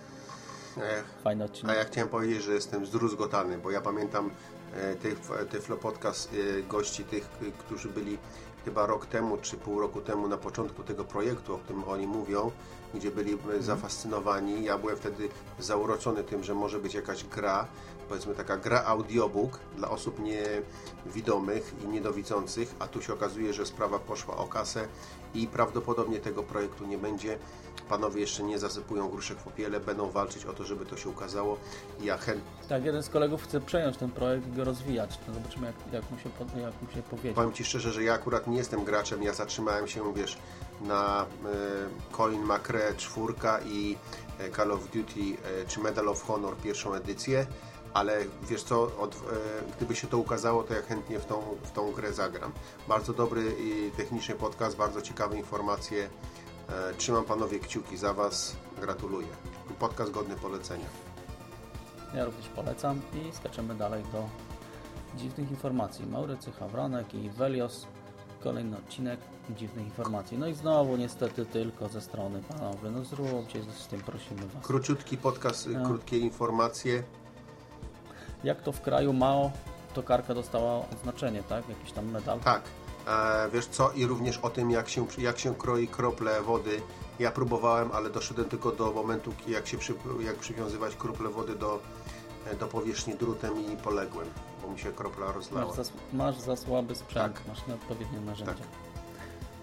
Fajny A odcinek. ja chciałem powiedzieć, że jestem zdruzgotany, bo ja pamiętam e, tych, Tyflo Podcast e, gości, tych, którzy byli chyba rok temu, czy pół roku temu na początku tego projektu, o którym oni mówią, gdzie byli e, zafascynowani. Ja byłem wtedy zauroczony tym, że może być jakaś gra, powiedzmy taka gra audiobook dla osób niewidomych i niedowidzących, a tu się okazuje, że sprawa poszła o kasę i prawdopodobnie tego projektu nie będzie. Panowie jeszcze nie zasypują gruszek w popiele, będą walczyć o to, żeby to się ukazało. Ja chętnie Tak, jeden z kolegów chce przejąć ten projekt i go rozwijać. No zobaczymy, jak, jak, mu, się, jak mu się powiedzie. Powiem Ci szczerze, że ja akurat nie jestem graczem. Ja zatrzymałem się, wiesz, na e, Colin McRae 4 i e, Call of Duty e, czy Medal of Honor pierwszą edycję, ale wiesz co, od, e, gdyby się to ukazało, to ja chętnie w tą, w tą grę zagram. Bardzo dobry i techniczny podcast, bardzo ciekawe informacje. E, trzymam panowie kciuki za Was, gratuluję. Podcast godny polecenia. Ja również polecam i skaczemy dalej do dziwnych informacji. Maurycy Hawranek i Velios. Kolejny odcinek dziwnych informacji. No i znowu niestety tylko ze strony panowie. No zróbcie z tym, prosimy was. Króciutki podcast, No. krótkie informacje. Jak to w kraju mało, to karka dostała odznaczenie, tak? Jakiś tam medal. Tak. E, wiesz co? I również o tym, jak się, jak się kroi krople wody. Ja próbowałem, ale doszedłem tylko do momentu, jak, się przy, jak przywiązywać krople wody do, e, do powierzchni drutem i poległem, bo mi się kropla rozlała. Masz za, masz za słaby sprzęt, Tak. masz nieodpowiednie narzędzia.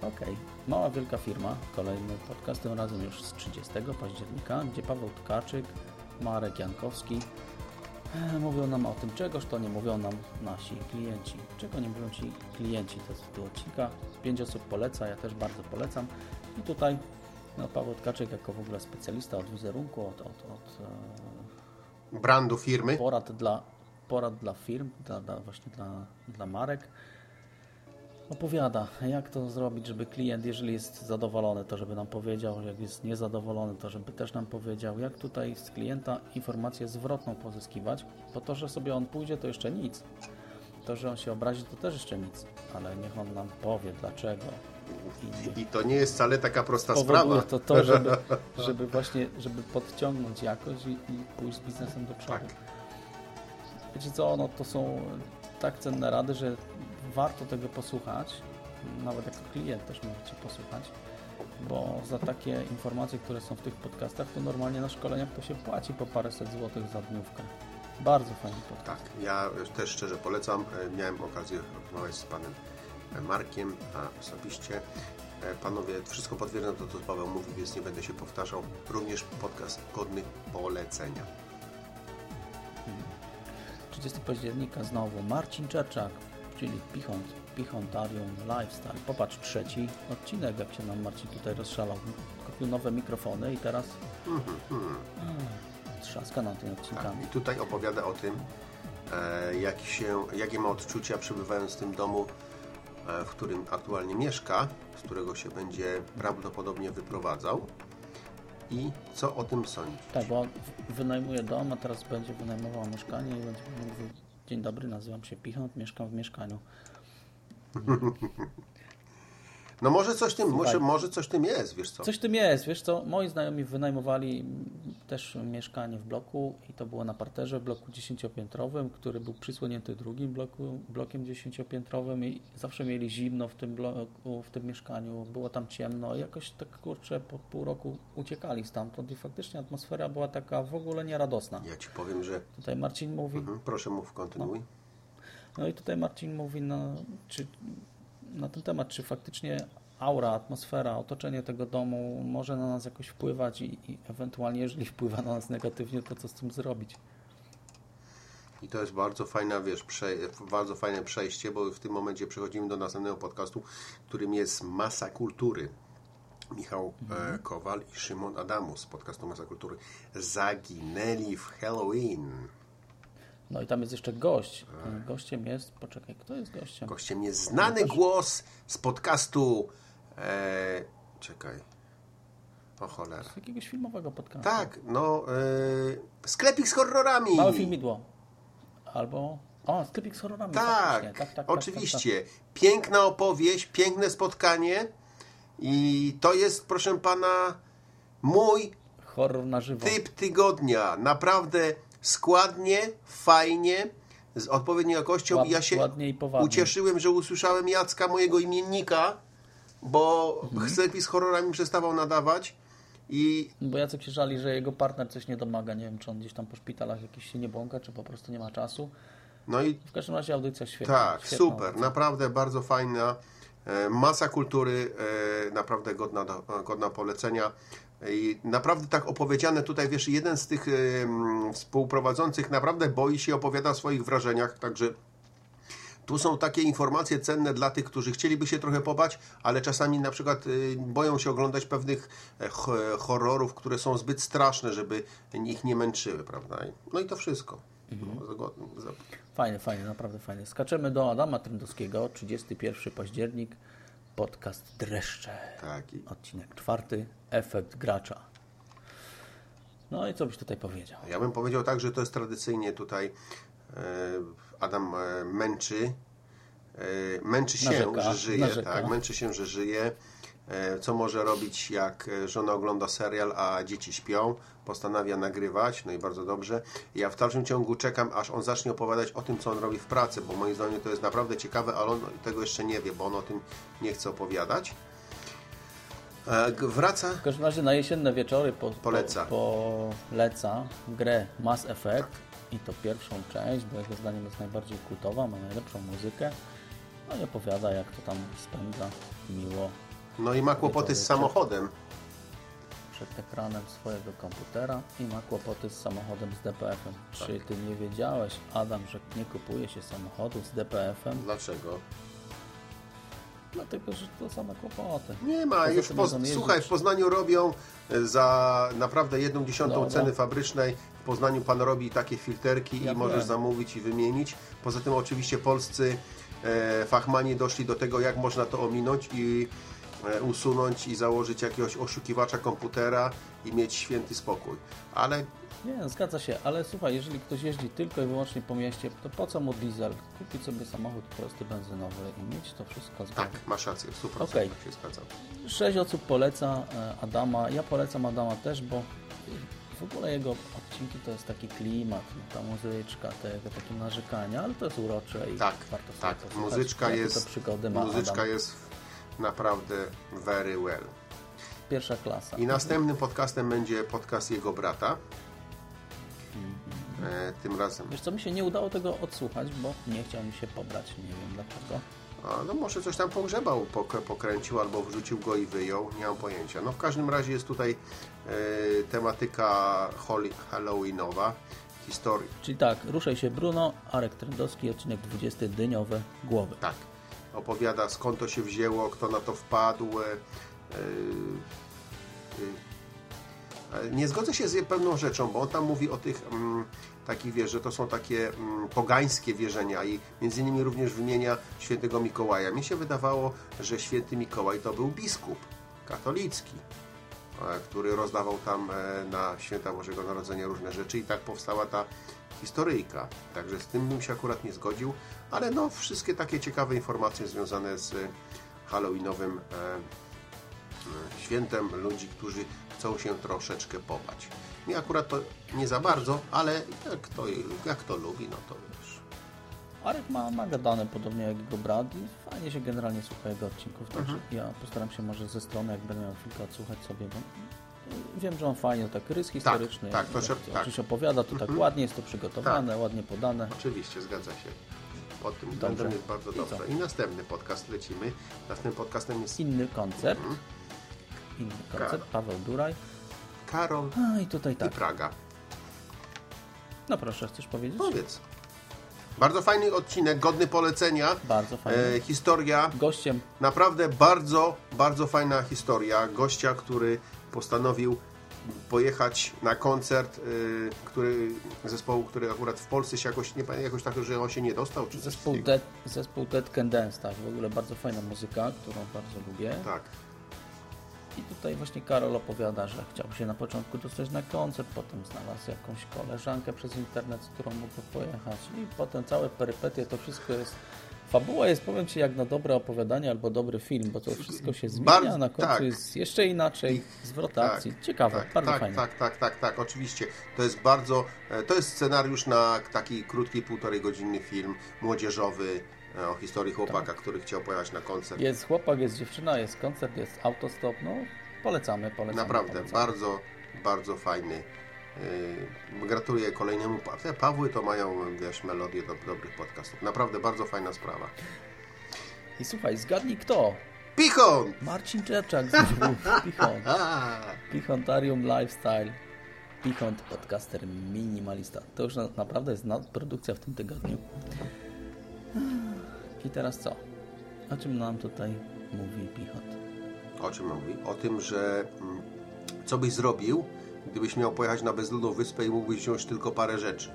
Okej. Mała wielka firma, kolejny podcast, tym razem już z 30 października, gdzie Paweł Tkaczyk, Marek Jankowski Mówią nam o tym czegoż, to nie mówią nam nasi klienci. Czego nie mówią ci klienci? To jest tytuł odcinka. Pięć osób poleca, ja też bardzo polecam. I tutaj no, Paweł Tkaczyk jako w ogóle specjalista od wizerunku, od, od, od e, Brandu firmy. porad dla, porad dla firm, dla, dla, właśnie dla, dla marek. Opowiada, jak to zrobić, żeby klient, jeżeli jest zadowolony, to żeby nam powiedział, jak jest niezadowolony, to żeby też nam powiedział, jak tutaj z klienta informację zwrotną pozyskiwać, bo to, że sobie on pójdzie, to jeszcze nic. To, że on się obrazi, to też jeszcze nic, ale niech on nam powie, dlaczego. I I to nie jest wcale taka prosta sprawa. to to, żeby, żeby właśnie, żeby podciągnąć jakość i, i pójść z biznesem do przodu. Tak. Wiecie co, no to są tak cenne rady, że warto tego posłuchać, nawet jako klient też możecie posłuchać, bo za takie informacje, które są w tych podcastach, to normalnie na szkoleniach to się płaci po paręset złotych za dniówkę. Bardzo fajny podcast. Tak, ja też szczerze polecam. E, Miałem okazję rozmawiać z panem e, Markiem, a osobiście e, panowie wszystko potwierdzą to, co Paweł mówi, więc nie będę się powtarzał. Również podcast godny polecenia. 30 października znowu Marcin Czerczak, czyli Pichont, Pichontarium Lifestyle. Popatrz, trzeci odcinek, jak się nam Marcin tutaj rozszalał. Kupił nowe mikrofony i teraz mm, trzaska na Tak, odcinkami. I tutaj opowiada o tym, e, jak się, jakie ma odczucia przebywając w tym domu, e, w którym aktualnie mieszka, z którego się będzie prawdopodobnie wyprowadzał i co o tym sądzi. Tak, bo wynajmuje dom, a teraz będzie wynajmował mieszkanie i będzie mówił Dzień dobry, nazywam się Pichont, mieszkam w mieszkaniu. No może coś tym, Słuchaj. może, może coś tym jest, wiesz co? Coś tym jest, wiesz co, moi znajomi wynajmowali też mieszkanie w bloku i to było na parterze w bloku dziesięciopiętrowym, który był przysłonięty drugim bloku, blokiem dziesięciopiętrowym i zawsze mieli zimno w tym bloku, w tym mieszkaniu, było tam ciemno i jakoś tak kurczę po pół roku uciekali stamtąd i faktycznie atmosfera była taka w ogóle nieradosna. Ja ci powiem, że... Tutaj Marcin mówi, Mhm, proszę mów, kontynuuj. no i tutaj Marcin mówi na, czy, na ten temat, czy faktycznie aura, atmosfera, otoczenie tego domu może na nas jakoś wpływać i, i ewentualnie, jeżeli wpływa na nas negatywnie, to co z tym zrobić? I to jest bardzo fajna, wiesz, prze, bardzo fajne przejście, bo w tym momencie przechodzimy do następnego podcastu, którym jest Masa Kultury. Michał e, Kowal i Szymon Adamus z podcastu Masa Kultury zaginęli w Halloween. No i tam jest jeszcze gość. Gościem jest, poczekaj, kto jest gościem? Gościem jest znany głos z podcastu. E, czekaj. O cholera. Z jakiegoś filmowego podcastu. Tak, no. E, sklepik z horrorami. Małe filmidło. Albo... O, sklepik z horrorami. Tak, faktycznie. tak, tak, oczywiście. Piękna opowieść, piękne spotkanie. I to jest, proszę pana, mój Tak, tak. Horror na żywo. typ tygodnia. Naprawdę składnie, fajnie, z odpowiednią jakością. Ład- I ja się ucieszyłem, że usłyszałem Jacka, mojego imiennika, bo Mhm. z horrorami przestawał nadawać. I Bo Jacek się żali, że jego partner coś nie domaga. Nie wiem, czy on gdzieś tam po szpitalach jakiś się nie błąka, czy po prostu nie ma czasu. no i W każdym razie audycja świetna. Tak, świetna super, audycja. naprawdę bardzo fajna. E, Masa kultury, e, naprawdę godna, godna polecenia. I naprawdę tak opowiedziane tutaj, wiesz, jeden z tych współprowadzących naprawdę boi się opowiada o swoich wrażeniach, także tu są takie informacje cenne dla tych, którzy chcieliby się trochę pobać, ale czasami na przykład y, boją się oglądać pewnych e, horrorów, które są zbyt straszne, żeby ich nie męczyły, prawda? No i to wszystko. No, zgodnie, za- Fajnie, fajnie, naprawdę fajnie. Skaczemy do Adama Trendowskiego, 31 październik, podcast Dreszcze. Tak, i Odcinek czwarty, efekt gracza. No i co byś tutaj powiedział? Ja bym powiedział tak, że to jest tradycyjnie tutaj e, Adam e, męczy, e, męczy się, Narzeka, że żyje, narzeka. tak, męczy się, że żyje. Co może robić, jak żona ogląda serial, a dzieci śpią? Postanawia nagrywać, no i bardzo dobrze. Ja w dalszym ciągu czekam, aż on zacznie opowiadać o tym, co on robi w pracy, bo moim zdaniem to jest naprawdę ciekawe, ale on tego jeszcze nie wie, bo on o tym nie chce opowiadać. E, wraca W każdym razie na jesienne wieczory po, Poleca. Po, poleca grę Mass Effect i to pierwszą część, bo jego zdaniem jest najbardziej kultowa, ma najlepszą muzykę. No i opowiada, jak to tam spędza miło No i ma kłopoty z samochodem. przed ekranem swojego komputera i ma kłopoty z samochodem z DPF-em. Tak. Czy ty nie wiedziałeś, Adam, że nie kupuje się samochodów z DPF-em? Dlaczego? Dlatego, że to same kłopoty. Nie ma, Poza już po, słuchaj, w Poznaniu robią e, za naprawdę jedną dziesiątą Dobra. ceny fabrycznej. W Poznaniu pan robi takie filterki Ja i możesz wiem. zamówić i wymienić. Poza tym oczywiście polscy e, fachmani doszli do tego, jak można to ominąć i e, usunąć i założyć jakiegoś oszukiwacza komputera i mieć święty spokój. Ale Nie, zgadza się, ale słuchaj, jeżeli ktoś jeździ tylko i wyłącznie po mieście, to po co mu diesel? Kupić sobie samochód prosty benzynowy i mieć to wszystko z tak, masz rację, 100% Okej. się zgadzam. Sześć osób poleca e, Adama. Ja polecam Adama też, bo w ogóle jego odcinki to jest taki klimat, no, ta muzyczka, te takie narzekania, ale to jest urocze i Tak, warto sobie tak, posłuchać. muzyczka jest, muzyczka Adam. jest naprawdę very well. Pierwsza klasa. I następnym podcastem będzie podcast jego brata. E, tym razem. Wiesz co, mi się nie udało tego odsłuchać, bo nie chciał mi się pobrać, nie wiem dlaczego. A, no może coś tam pogrzebał, pok- pokręcił albo wrzucił go i wyjął, nie mam pojęcia. No w każdym razie jest tutaj e, tematyka halloweenowa, historii. Czyli tak, ruszaj się Bruno, Arek Trendowski, odcinek 20, dyniowe głowy. Tak. Opowiada skąd to się wzięło, kto na to wpadł. E, e, nie zgodzę się z pewną rzeczą, bo on tam mówi o tych mm, takich, wiesz, że to są takie mm, pogańskie wierzenia i między innymi również wymienia świętego Mikołaja. Mi się wydawało, że święty Mikołaj to był biskup katolicki, e, który rozdawał tam e, na święta Bożego Narodzenia różne rzeczy i tak powstała ta historyjka. Także z tym bym się akurat nie zgodził, ale no wszystkie takie ciekawe informacje związane z halloweenowym e, świętem ludzi, którzy chcą się troszeczkę pobać. Mi akurat to nie za bardzo, ale jak kto, jak kto lubi, no to wiesz. Arek ma, ma gadane podobnie jak jego brat i fajnie się generalnie słucha jego odcinków, także Mhm. ja postaram się może ze strony, jak będę miał chwilkę odsłuchać sobie, bo wiem, że on fajnie, tak rys historyczny, tak, to jak się- tak. oczywiście opowiada, to tak ładnie jest to przygotowane, ładnie podane. Oczywiście, zgadza się. Pod tym Dobrze. względem jest bardzo I dobrze. co? I następny podcast lecimy. Następnym podcastem jest Inny koncept, Mhm. Inny koncept, Paweł Duraj. Karol A i tutaj i tak, Praga. no proszę, chcesz powiedzieć? Powiedz. Bardzo fajny odcinek, godny polecenia. Bardzo fajnie. E, historia Gościem Naprawdę bardzo, bardzo fajna historia gościa, który postanowił pojechać na koncert y, który, zespołu, który akurat w Polsce się jakoś, nie pamiętam, jakoś tak, że on się nie dostał, czy zespół. Dead, zespół Dead Can Dance, tak, w ogóle bardzo fajna muzyka, którą bardzo lubię. Tak, I tutaj właśnie Karol opowiada, że chciał się na początku dostać na koncert, potem znalazł jakąś koleżankę przez internet, z którą mógł pojechać i potem całe perypetie, to wszystko jest... Fabuła jest, powiem Ci, jak na dobre opowiadanie albo dobry film, bo to wszystko się zmienia, Bardzo- na końcu tak. jest jeszcze inaczej, zwrot akcji. Ciekawe, tak, bardzo tak, fajne. tak, tak, tak, tak, oczywiście. To jest bardzo, e, to jest scenariusz na taki krótki, półtorej godzinny film młodzieżowy o historii chłopaka, Tak. który chciał pojechać na koncert. Jest chłopak, jest dziewczyna, jest koncert, jest autostop, no polecamy, polecamy. Naprawdę, polecamy. bardzo, bardzo fajny. Yy, gratuluję kolejnemu. Te Pawły to mają, wiesz, melodię do dobrych podcastów. Naprawdę bardzo fajna sprawa. I słuchaj, zgadnij kto? Pichon! Marcin Czerczak z Pichon. Pichontarium Lifestyle. Pichont Podcaster Minimalista. To już na, naprawdę jest nadprodukcja w tym tygodniu. I teraz co? O czym nam tutaj mówi Pichont? o czym mówi? O tym, że mm, co byś zrobił, gdybyś miał pojechać na bezludną wyspę i mógłbyś wziąć tylko parę rzeczy.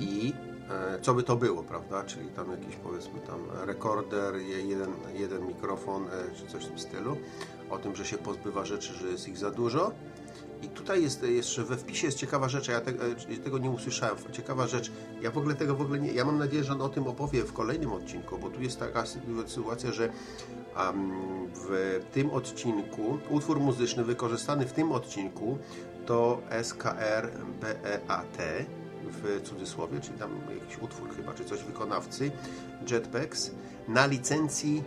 I e, co by to było, prawda? Czyli tam jakiś powiedzmy tam rekorder, je- jeden, jeden mikrofon, e, czy coś w tym stylu. O tym, że się pozbywa rzeczy, że jest ich za dużo. I tutaj jest e, jeszcze we wpisie jest ciekawa rzecz, ja te, e, tego nie usłyszałem. Ciekawa rzecz, ja w ogóle tego w ogóle nie. Ja mam nadzieję, że on o tym opowie w kolejnym odcinku, bo tu jest taka sy- sytuacja, że am, w tym odcinku, utwór muzyczny wykorzystany w tym odcinku to SKR BEAT w cudzysłowie, czyli tam jakiś utwór chyba, czy coś wykonawcy Jetpacks na licencji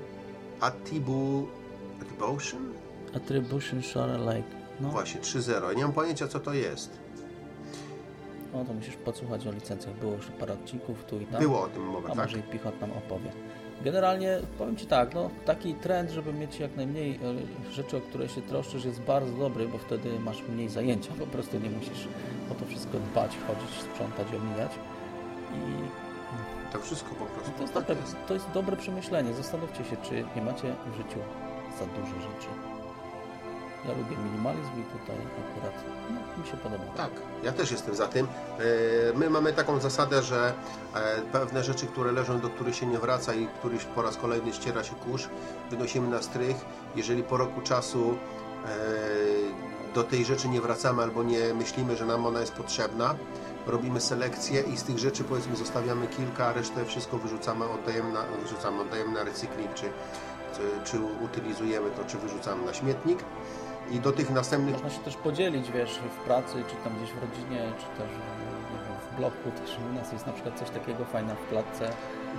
Atibu Attribution? Attribution Shore Lake. No, Właśnie, 3.0. Ja nie mam pojęcia, co to jest. no to musisz podsłuchać o licencjach. Było już parę odcinków tu i tam. Było o tym mowa, A tak? może i Pichot nam opowie. Generalnie powiem Ci tak, no, taki trend, żeby mieć jak najmniej e, rzeczy, o które się troszczysz jest bardzo dobry, bo wtedy masz mniej zajęcia, po prostu nie musisz o to wszystko dbać, chodzić, sprzątać, omijać. I To wszystko po prostu. to jest, tak dobre, to jest dobre przemyślenie. Zastanówcie się, czy nie macie w życiu za dużo rzeczy. Ja lubię minimalizm i tutaj akurat no, mi się podoba. Tak, ja też jestem za tym. E, My mamy taką zasadę, że e, pewne rzeczy, które leżą, do których się nie wraca i których po raz kolejny ściera się kurz, wynosimy na strych. Jeżeli po roku czasu e, do tej rzeczy nie wracamy albo nie myślimy, że nam ona jest potrzebna, robimy selekcję i z tych rzeczy powiedzmy zostawiamy kilka, a resztę wszystko wyrzucamy, oddajemy na, wyrzucamy, oddajemy na recykling, czy, czy, czy utylizujemy to, czy wyrzucamy na śmietnik. I do tych następnych Można się też podzielić, wiesz, w pracy, czy tam gdzieś w rodzinie, czy też wiem, w bloku. Też u nas jest na przykład coś takiego fajne w klatce.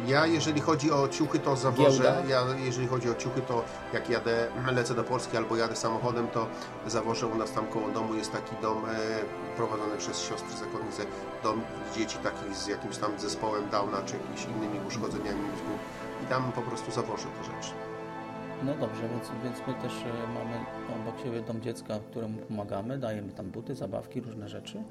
Ja, jeżeli chodzi o ciuchy, to zawożę. Ja, jeżeli chodzi o ciuchy, to jak jadę, lecę do Polski albo jadę samochodem, to zawożę u nas tam koło domu. Jest taki dom e, prowadzony przez siostry zakonnice. Dom dzieci takich z jakimś tam zespołem Downa czy jakimiś innymi uszkodzeniami mózgu. I tam po prostu zawożę te rzeczy. No dobrze, więc, więc my też e, mamy obok siebie dom dziecka, któremu pomagamy, dajemy tam buty, zabawki, różne rzeczy.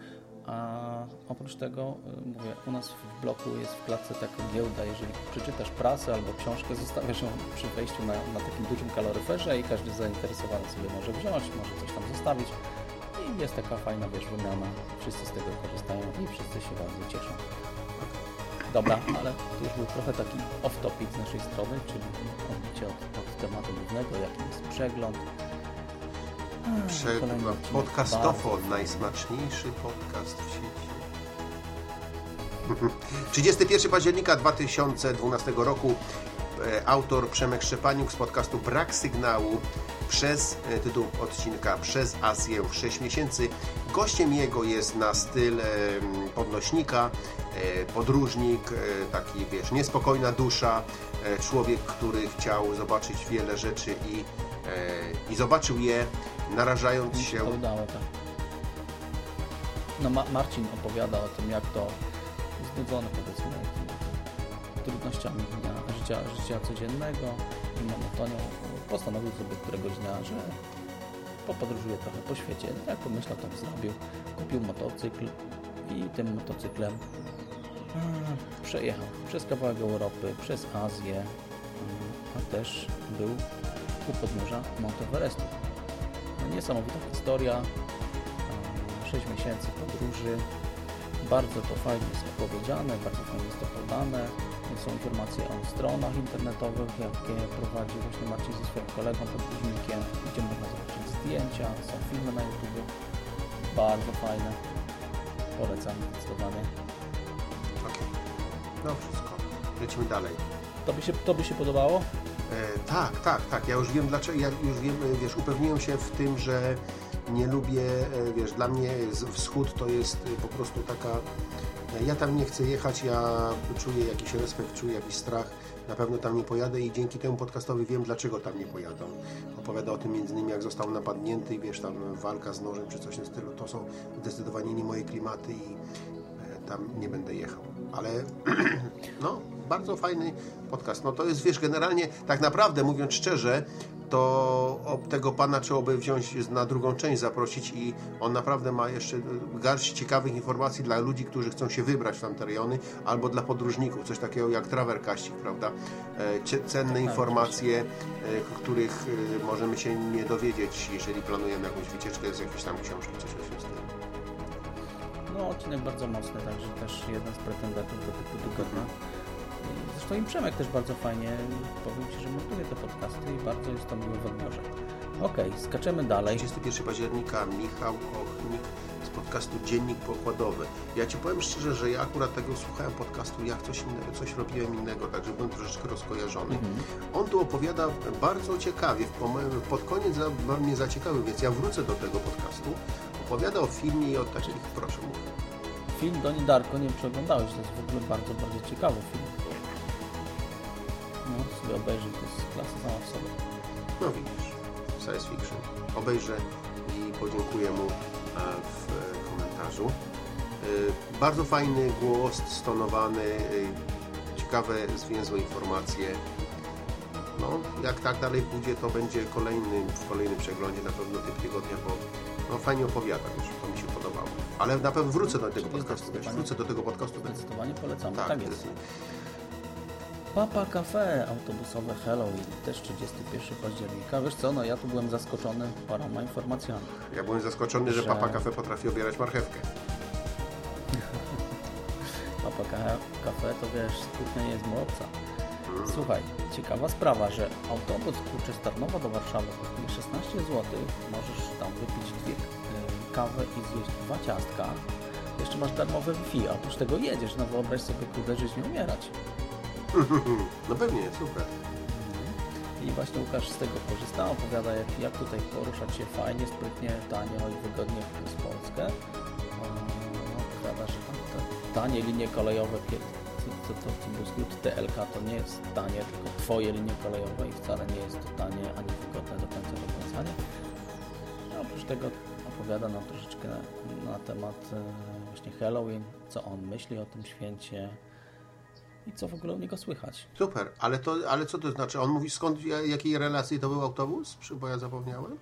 A oprócz tego, e, mówię, u nas w bloku jest w klatce taka giełda, jeżeli przeczytasz prasę albo książkę, zostawiasz ją przy wejściu na, na takim dużym kaloryferze i każdy zainteresowany sobie może wziąć, może coś tam zostawić. I jest taka fajna, wiesz, wymiana. Wszyscy z tego korzystają i wszyscy się bardzo cieszą. Dobra, ale to już był trochę taki off-topic z naszej strony, czyli odbicie od, tematu głównego, jakim jest przegląd. A, Prze- kolejny odcinek Podcastofon, bardzo najsmaczniejszy podcast w sieci. 31 października 2012 roku e, autor Przemek Szczepaniuk z podcastu Brak Sygnału przez e, tytuł odcinka Przez Azję w 6 miesięcy. Gościem jego jest na styl e, podnośnika, e, podróżnik, e, taki wiesz, niespokojna dusza, e, człowiek, który chciał zobaczyć wiele rzeczy i, i zobaczył je narażając się to udało, tak. No Ma Marcin opowiada o tym, jak to znudzony powiedzmy trudnościami dnia, życia, życia codziennego i monotonią postanowił sobie któregoś dnia, że popodróżuje trochę po świecie. Jak pomyślał, tak zrobił. Kupił motocykl i tym motocyklem mm, przejechał przez kawałek Europy, przez Azję, mm, a też był u podnóża Mount Everestu. No, Niesamowita historia, 6 miesięcy podróży. Bardzo to fajnie jest opowiedziane, bardzo fajnie jest to podane. Są informacje o stronach internetowych, jakie prowadzi właśnie Marcin ze swoim kolegą podróżnikiem, gdzie można zobaczyć zdjęcia, są filmy na YouTube. Bardzo fajne. Polecam zdecydowanie. Okej. No wszystko. Lecimy dalej. To by się, to by się podobało? E, tak, tak, tak. Ja już wiem dlaczego. Ja już wiem, e, wiesz, upewniłem się w tym, że nie lubię, e, wiesz, dla mnie wschód to jest e, po prostu taka. E, Ja tam nie chcę jechać, ja czuję jakiś respekt, czuję jakiś strach. Na pewno tam nie pojadę i dzięki temu podcastowi wiem, dlaczego tam nie pojadę. Opowiada o tym między innymi, jak został napadnięty wiesz, tam walka z nożem czy coś w tym stylu. To są zdecydowanie nie moje klimaty i e, tam nie będę jechał. Ale no, bardzo fajny podcast. No to jest, wiesz, generalnie, tak naprawdę, mówiąc szczerze, to tego pana trzeba by wziąć na drugą część, zaprosić i on naprawdę ma jeszcze garść ciekawych informacji dla ludzi, którzy chcą się wybrać w tamte rejony, albo dla podróżników, coś takiego jak Traverkaścik, prawda? E, Cenne informacje, e, których e, możemy się nie dowiedzieć, jeżeli planujemy jakąś wycieczkę z jakiejś tam książki, coś w tym. No, odcinek bardzo mocny, także też jeden z pretendentów do tytułu tygodnia. Zresztą i Przemek też bardzo fajnie, powiem Ci, że montuje te podcasty i bardzo jest to miłe w odbiorze. Okej, skaczemy dalej. 31 października Michał Ochnik z podcastu Dziennik Pokładowy. Ja Ci powiem szczerze, że ja akurat tego słuchałem podcastu, jak coś innego, coś robiłem innego, także byłem troszeczkę rozkojarzony. On tu opowiada bardzo ciekawie, pod koniec mnie zaciekawił, więc ja wrócę do tego podcastu. Opowiada o filmie i o takich, proszę mów. Film Doni Darko, nie wiem czy oglądałeś, to jest w ogóle bardzo, bardzo ciekawy film. Sobie obejrzyj, to jest klasa sama w sobie. No widzisz, science fiction. Obejrzę i podziękuję mu e, w e, komentarzu. E, Bardzo fajny głos, stonowany, ciekawe, zwięzłe informacje. no, jak tak dalej pójdzie, to będzie kolejny, w kolejnym przeglądzie na pewno typ tygodnia, bo no, fajnie opowiada, wiesz, to mi się podobało. Ale na pewno wrócę do tego podcastu, wiesz, wrócę do tego podcastu. Zdecydowanie polecam. Tak, Tak, jest. Papa Cafe, autobusowe Halloween, też 31 października. Wiesz co, no ja tu byłem zaskoczony paroma informacjami. Ja byłem zaskoczony, że Że- Papa Cafe potrafi obierać marchewkę. Papa Ca- Cafe to wiesz, kuchnia nie jest mu obca. Słuchaj, ciekawa sprawa, że autobus kurczę z Tarnowa do Warszawy kosztuje 16 zł. Możesz tam wypić dwie y, kawę i zjeść dwa ciastka. Jeszcze masz darmowe Wi-Fi, a oprócz tego jedziesz, no wyobraź sobie, kurde, żyć nie umierać. No pewnie, super. I właśnie Łukasz z tego korzysta, opowiada jak, jak tutaj poruszać się fajnie, sprytnie, tanio i wygodnie przez Polskę. Opowiada, że tam te tanie linie kolejowe, to, to, to, to TLK to nie jest tanie, tylko Twoje linie kolejowe i wcale nie jest to tanie ani wygodne do końca rozwiązanie. A oprócz tego opowiada nam troszeczkę na, na temat e, właśnie Halloween, co on myśli o tym święcie i co w ogóle u niego słychać. Super, ale, to, ale co to znaczy? On mówi skąd, jakiej relacji to był autobus? Bo ja zapomniałem.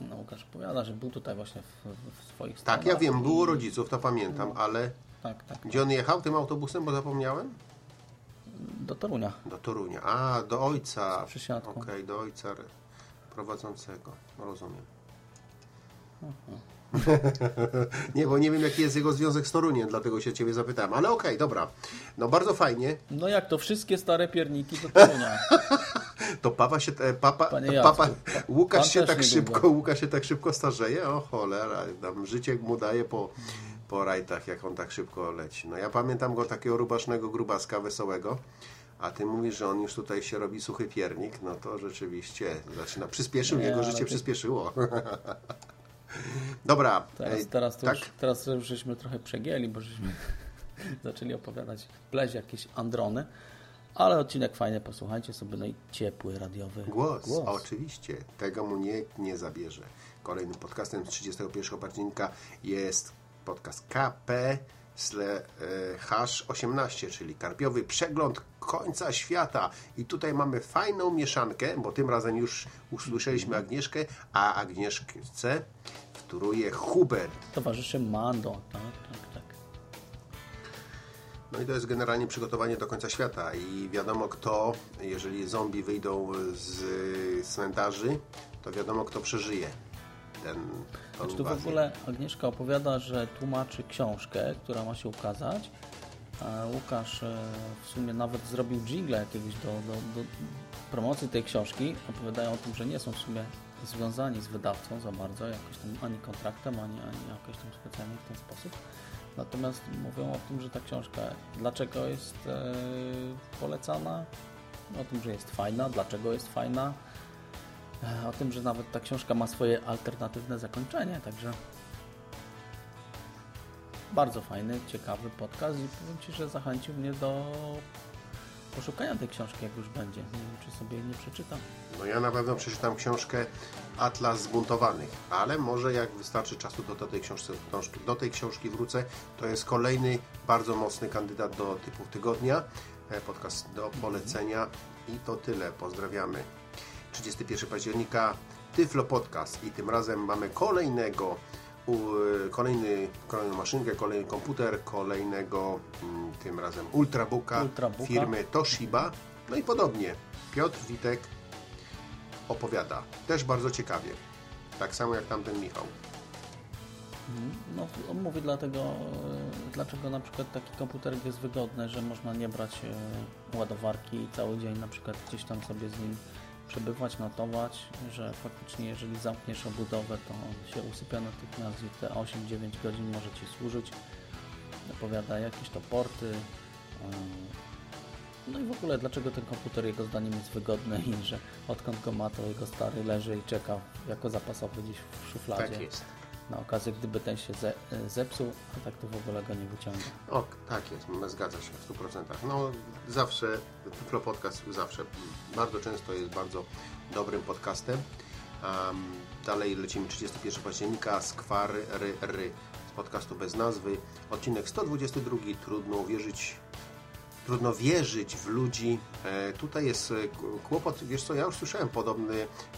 No, Łukasz opowiada, że był tutaj właśnie w, w swoich Tak, ja wiem, było rodziców, to pamiętam, ale Tak, tak. gdzie on jechał tym autobusem, bo zapomniałem? Do Torunia. Do Torunia. A, do ojca. Okej, do ojca prowadzącego. Rozumiem. nie, bo nie wiem, jaki jest jego związek z Toruniem, dlatego się ciebie zapytałem. Ale okej, dobra. No bardzo fajnie. No jak to wszystkie stare pierniki do Torunia. To papa się, e, papa, Jacku, papa, pa- Łukasz pan się tak szybko, Łukasz się tak szybko starzeje, o cholera, tam życie mu daje po, po rajtach, jak on tak szybko leci. No ja pamiętam go takiego rubasznego grubaska wesołego, a ty mówisz, że on już tutaj się robi suchy piernik, no to rzeczywiście zaczyna, przyspieszył, Nie, jego życie ty- przyspieszyło. Dobra, Teraz, teraz, to tak? już, teraz już żeśmy trochę przegięli, bo żeśmy zaczęli opowiadać pleź jakieś androny. Ale odcinek fajny, posłuchajcie sobie, no i ciepły, radiowy Głos, oczywiście. Tego mu nikt nie zabierze. Kolejnym podcastem z 31 października jest podcast KP sle- e, hash 18, czyli karpiowy przegląd końca świata. I tutaj mamy fajną mieszankę, bo tym razem już usłyszeliśmy Agnieszkę, a Agnieszce wtóruje Hubert. Towarzyszy Mando, tak, tak, tak. No i to jest generalnie przygotowanie do końca świata i wiadomo kto, jeżeli zombie wyjdą z cmentarzy, to wiadomo kto przeżyje ten Znaczy tu w ogóle Agnieszka opowiada, że tłumaczy książkę, która ma się ukazać. Łukasz e, w sumie nawet zrobił jingle jakiegoś do, do, do promocji tej książki. Opowiadają o tym, że nie są w sumie związani z wydawcą za bardzo, jakoś tam ani kontraktem, ani, ani jakoś tam specjalnie w ten sposób. Natomiast mówią o tym, że ta książka dlaczego jest e, polecana, o tym, że jest fajna, dlaczego jest fajna, o tym, że nawet ta książka ma swoje alternatywne zakończenie, także bardzo fajny, ciekawy podcast i powiem Ci, że zachęcił mnie do poszukania tej książki, jak już będzie. Nie wiem, czy sobie nie przeczytam. No ja na pewno przeczytam książkę Atlas Zbuntowanych, ale może jak wystarczy czasu, do tej, książce, do tej książki wrócę. To jest kolejny bardzo mocny kandydat do typów tygodnia. E, Podcast do polecenia i to tyle. Pozdrawiamy. 31 października Tyflo Podcast i tym razem mamy kolejnego kolejny, kolejną maszynkę, kolejny komputer, kolejnego mm, tym razem Ultrabooka, Ultrabooka. firmy Toshiba. No i podobnie. Piotr Witek opowiada. Też bardzo ciekawie. Tak samo jak tamten Michał. No, on mówi dlatego, e, dlaczego na przykład taki komputer jest wygodny, że można nie brać e, ładowarki i cały dzień na przykład gdzieś tam sobie z nim przebywać, notować, że faktycznie jeżeli zamkniesz obudowę, to się usypia natychmiast i te 8-9 godzin może Ci służyć. Opowiada jakieś to porty. e, No i w ogóle dlaczego ten komputer jego zdaniem jest wygodny i że odkąd go ma, to jego stary leży i czeka jako zapasowy gdzieś w szufladzie Tak jest. Na okazję, gdyby ten się ze, zepsuł, a tak to w ogóle go nie wyciąga. O, tak jest, zgadza się w 100%. No, zawsze, Tyflo Podcast zawsze, bardzo często jest bardzo dobrym podcastem. Um, dalej lecimy 31 października, Skwary ry, ry z podcastu bez nazwy. Odcinek 122, trudno uwierzyć, trudno wierzyć w ludzi. E, tutaj jest e, kłopot, wiesz co, ja już słyszałem podobne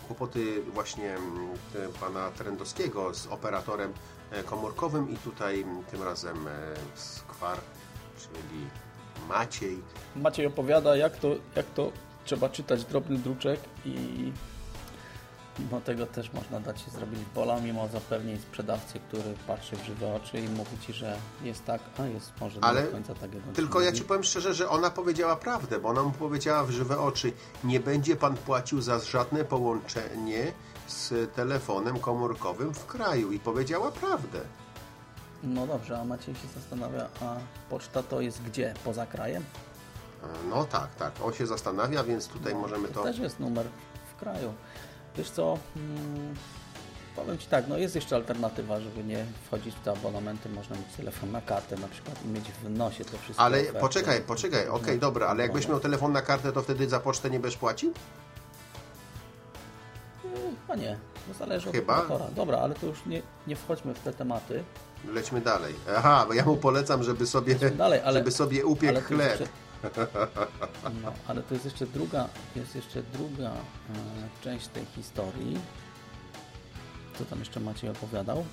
kłopoty właśnie pana Trendowskiego z operatorem e, komórkowym i tutaj tym razem Skwar, czyli Maciej. Maciej opowiada, jak to, jak to trzeba czytać drobny druczek i mimo tego też można dać się zrobić bola, mimo zapewnień sprzedawcy, który patrzy w żywe oczy i mówi Ci, że jest tak, a jest może Ale do końca tak, Tylko ja ci powiem szczerze, że ona powiedziała prawdę, bo ona mu powiedziała w żywe oczy, nie będzie pan płacił za żadne połączenie z telefonem komórkowym w kraju i powiedziała prawdę. No dobrze, a Maciej się zastanawia, a poczta to jest gdzie? Poza krajem? No tak, tak, on się zastanawia, więc tutaj możemy To to... też jest numer w kraju. Wiesz co, mm, powiem Ci tak, no jest jeszcze alternatywa, żeby nie wchodzić w te abonamenty, można mieć telefon na kartę na przykład i mieć w nosie te wszystkie Ale oferty. poczekaj, poczekaj, okej, dobra, ale jakbyś miał telefon na kartę, to wtedy za pocztę nie będziesz płacił? Chyba nie, to zależy Chyba? od operatora. Dobra, ale to już nie, nie wchodźmy w te tematy. Lećmy dalej. Aha, bo ja mu polecam, żeby sobie, dalej, ale- żeby sobie upiekł to chleb. jeszcze- No, ale to jest jeszcze druga, jest jeszcze druga e, część tej historii. Co tam jeszcze Maciej opowiadał?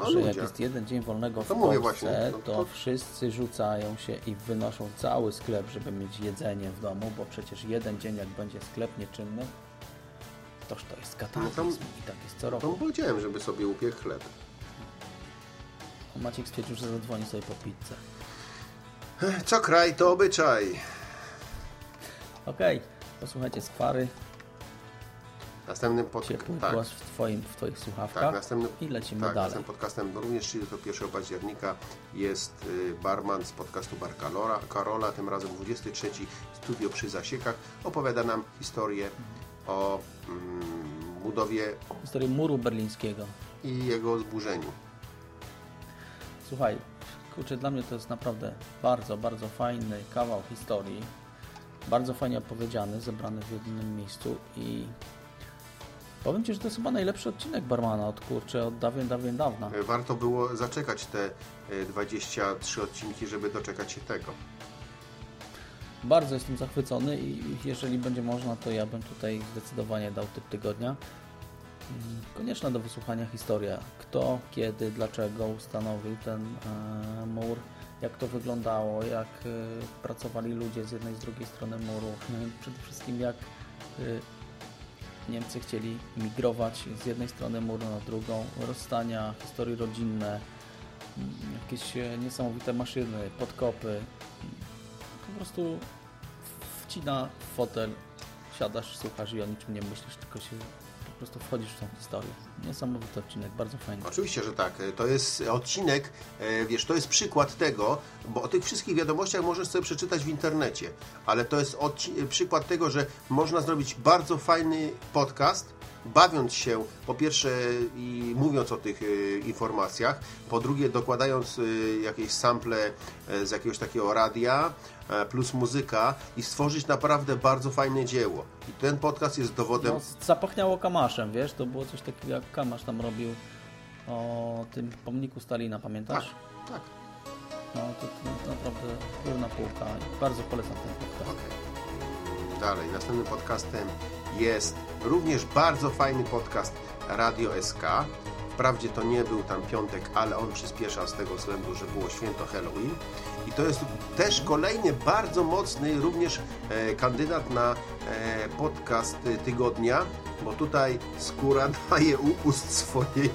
No że jak ludzie. jest jeden dzień wolnego w To Polsce, właśnie, no to, to- wszyscy rzucają się i wynoszą cały sklep, żeby mieć jedzenie w domu, bo przecież jeden dzień jak będzie sklep nieczynny, toż to jest kataklizm No i tak jest co To roku. mu powiedziałem, żeby sobie upiekł chleb. Maciek stwierdził, że zadzwoni sobie po pizzę. Co kraj, to obyczaj. Okej, posłuchajcie skwary, Następnym pod... ciepły tak, w, twoim, w Twoich słuchawkach tak, następnym... i lecimy tak, dalej. następnym podcastem no również 31 października jest y, barman z podcastu Bar Karola, Karola, tym razem 23 studio przy Zasiekach. Opowiada nam historię o mm, budowie Historię muru berlińskiego. i jego zburzeniu. Słuchaj, kurczę, dla mnie to jest naprawdę bardzo, bardzo fajny kawał historii. Bardzo fajnie opowiedziany, zebrany w jednym miejscu i powiem Ci, że to jest chyba najlepszy odcinek Barmana od kurczę, od dawien, dawien dawna. Y, Warto było zaczekać te y, 23 odcinki, żeby doczekać się tego. Bardzo jestem zachwycony i jeżeli będzie można, to ja bym tutaj zdecydowanie dał typ tygodnia. Konieczna do wysłuchania historia. Kto, kiedy, dlaczego ustanowił ten e, mur, jak to wyglądało, jak e, pracowali ludzie z jednej i z drugiej strony muru. No Przede wszystkim jak e, Niemcy chcieli migrować z jednej strony muru na drugą, rozstania, historie rodzinne, mm, jakieś niesamowite maszyny, podkopy, po prostu wcina w fotel, siadasz, słuchasz i o niczym nie myślisz, tylko się po prostu wchodzisz w tą historię. Niesamowity odcinek, bardzo fajny. Oczywiście, że tak. To jest odcinek, e, wiesz, to jest przykład tego, bo o tych wszystkich wiadomościach możesz sobie przeczytać w internecie, ale to jest odci- przykład tego, że można zrobić bardzo fajny podcast, bawiąc się po pierwsze i mówiąc o tych e, informacjach, po drugie dokładając e, jakieś sample e, z jakiegoś takiego radia, plus muzyka i stworzyć naprawdę bardzo fajne dzieło. I ten podcast jest dowodem No, zapachniało Kamaszem, wiesz, to było coś takiego jak Kamasz tam robił o tym pomniku Stalina, pamiętasz? Tak, tak. No to, to naprawdę górna półka. Bardzo polecam ten podcast. Okej. Dalej, następnym podcastem jest również bardzo fajny podcast Radio SK. Wprawdzie to nie był tam piątek, ale on przyspiesza z tego względu, że było święto Halloween. I to jest też kolejny bardzo mocny również e, kandydat na e, podcast tygodnia, bo tutaj Skóra daje upust swojej,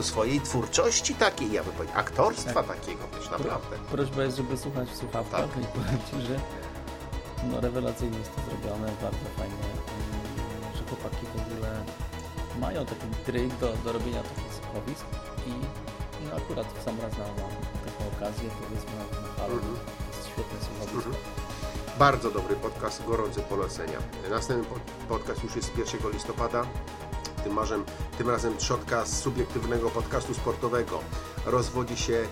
swojej twórczości takiej, ja bym powiedział, aktorstwa takiego, wiesz, naprawdę. Prośba jest, żeby słuchać w słuchawkach Tak. i powiem Ci, że no, rewelacyjnie jest to zrobione, bardzo fajnie, chłopaki w ogóle mają taki tryk do, do robienia takich słuchowisk i no, akurat w sam raz na, taką okazję powiedzmy na, na falu Mhm. jest świetne słuchowisko. Bardzo dobry podcast, gorący polecenia. Następny po- podcast już jest 1 listopada. Tym razem, tym razem trzotka z subiektywnego podcastu sportowego. Rozwodzi się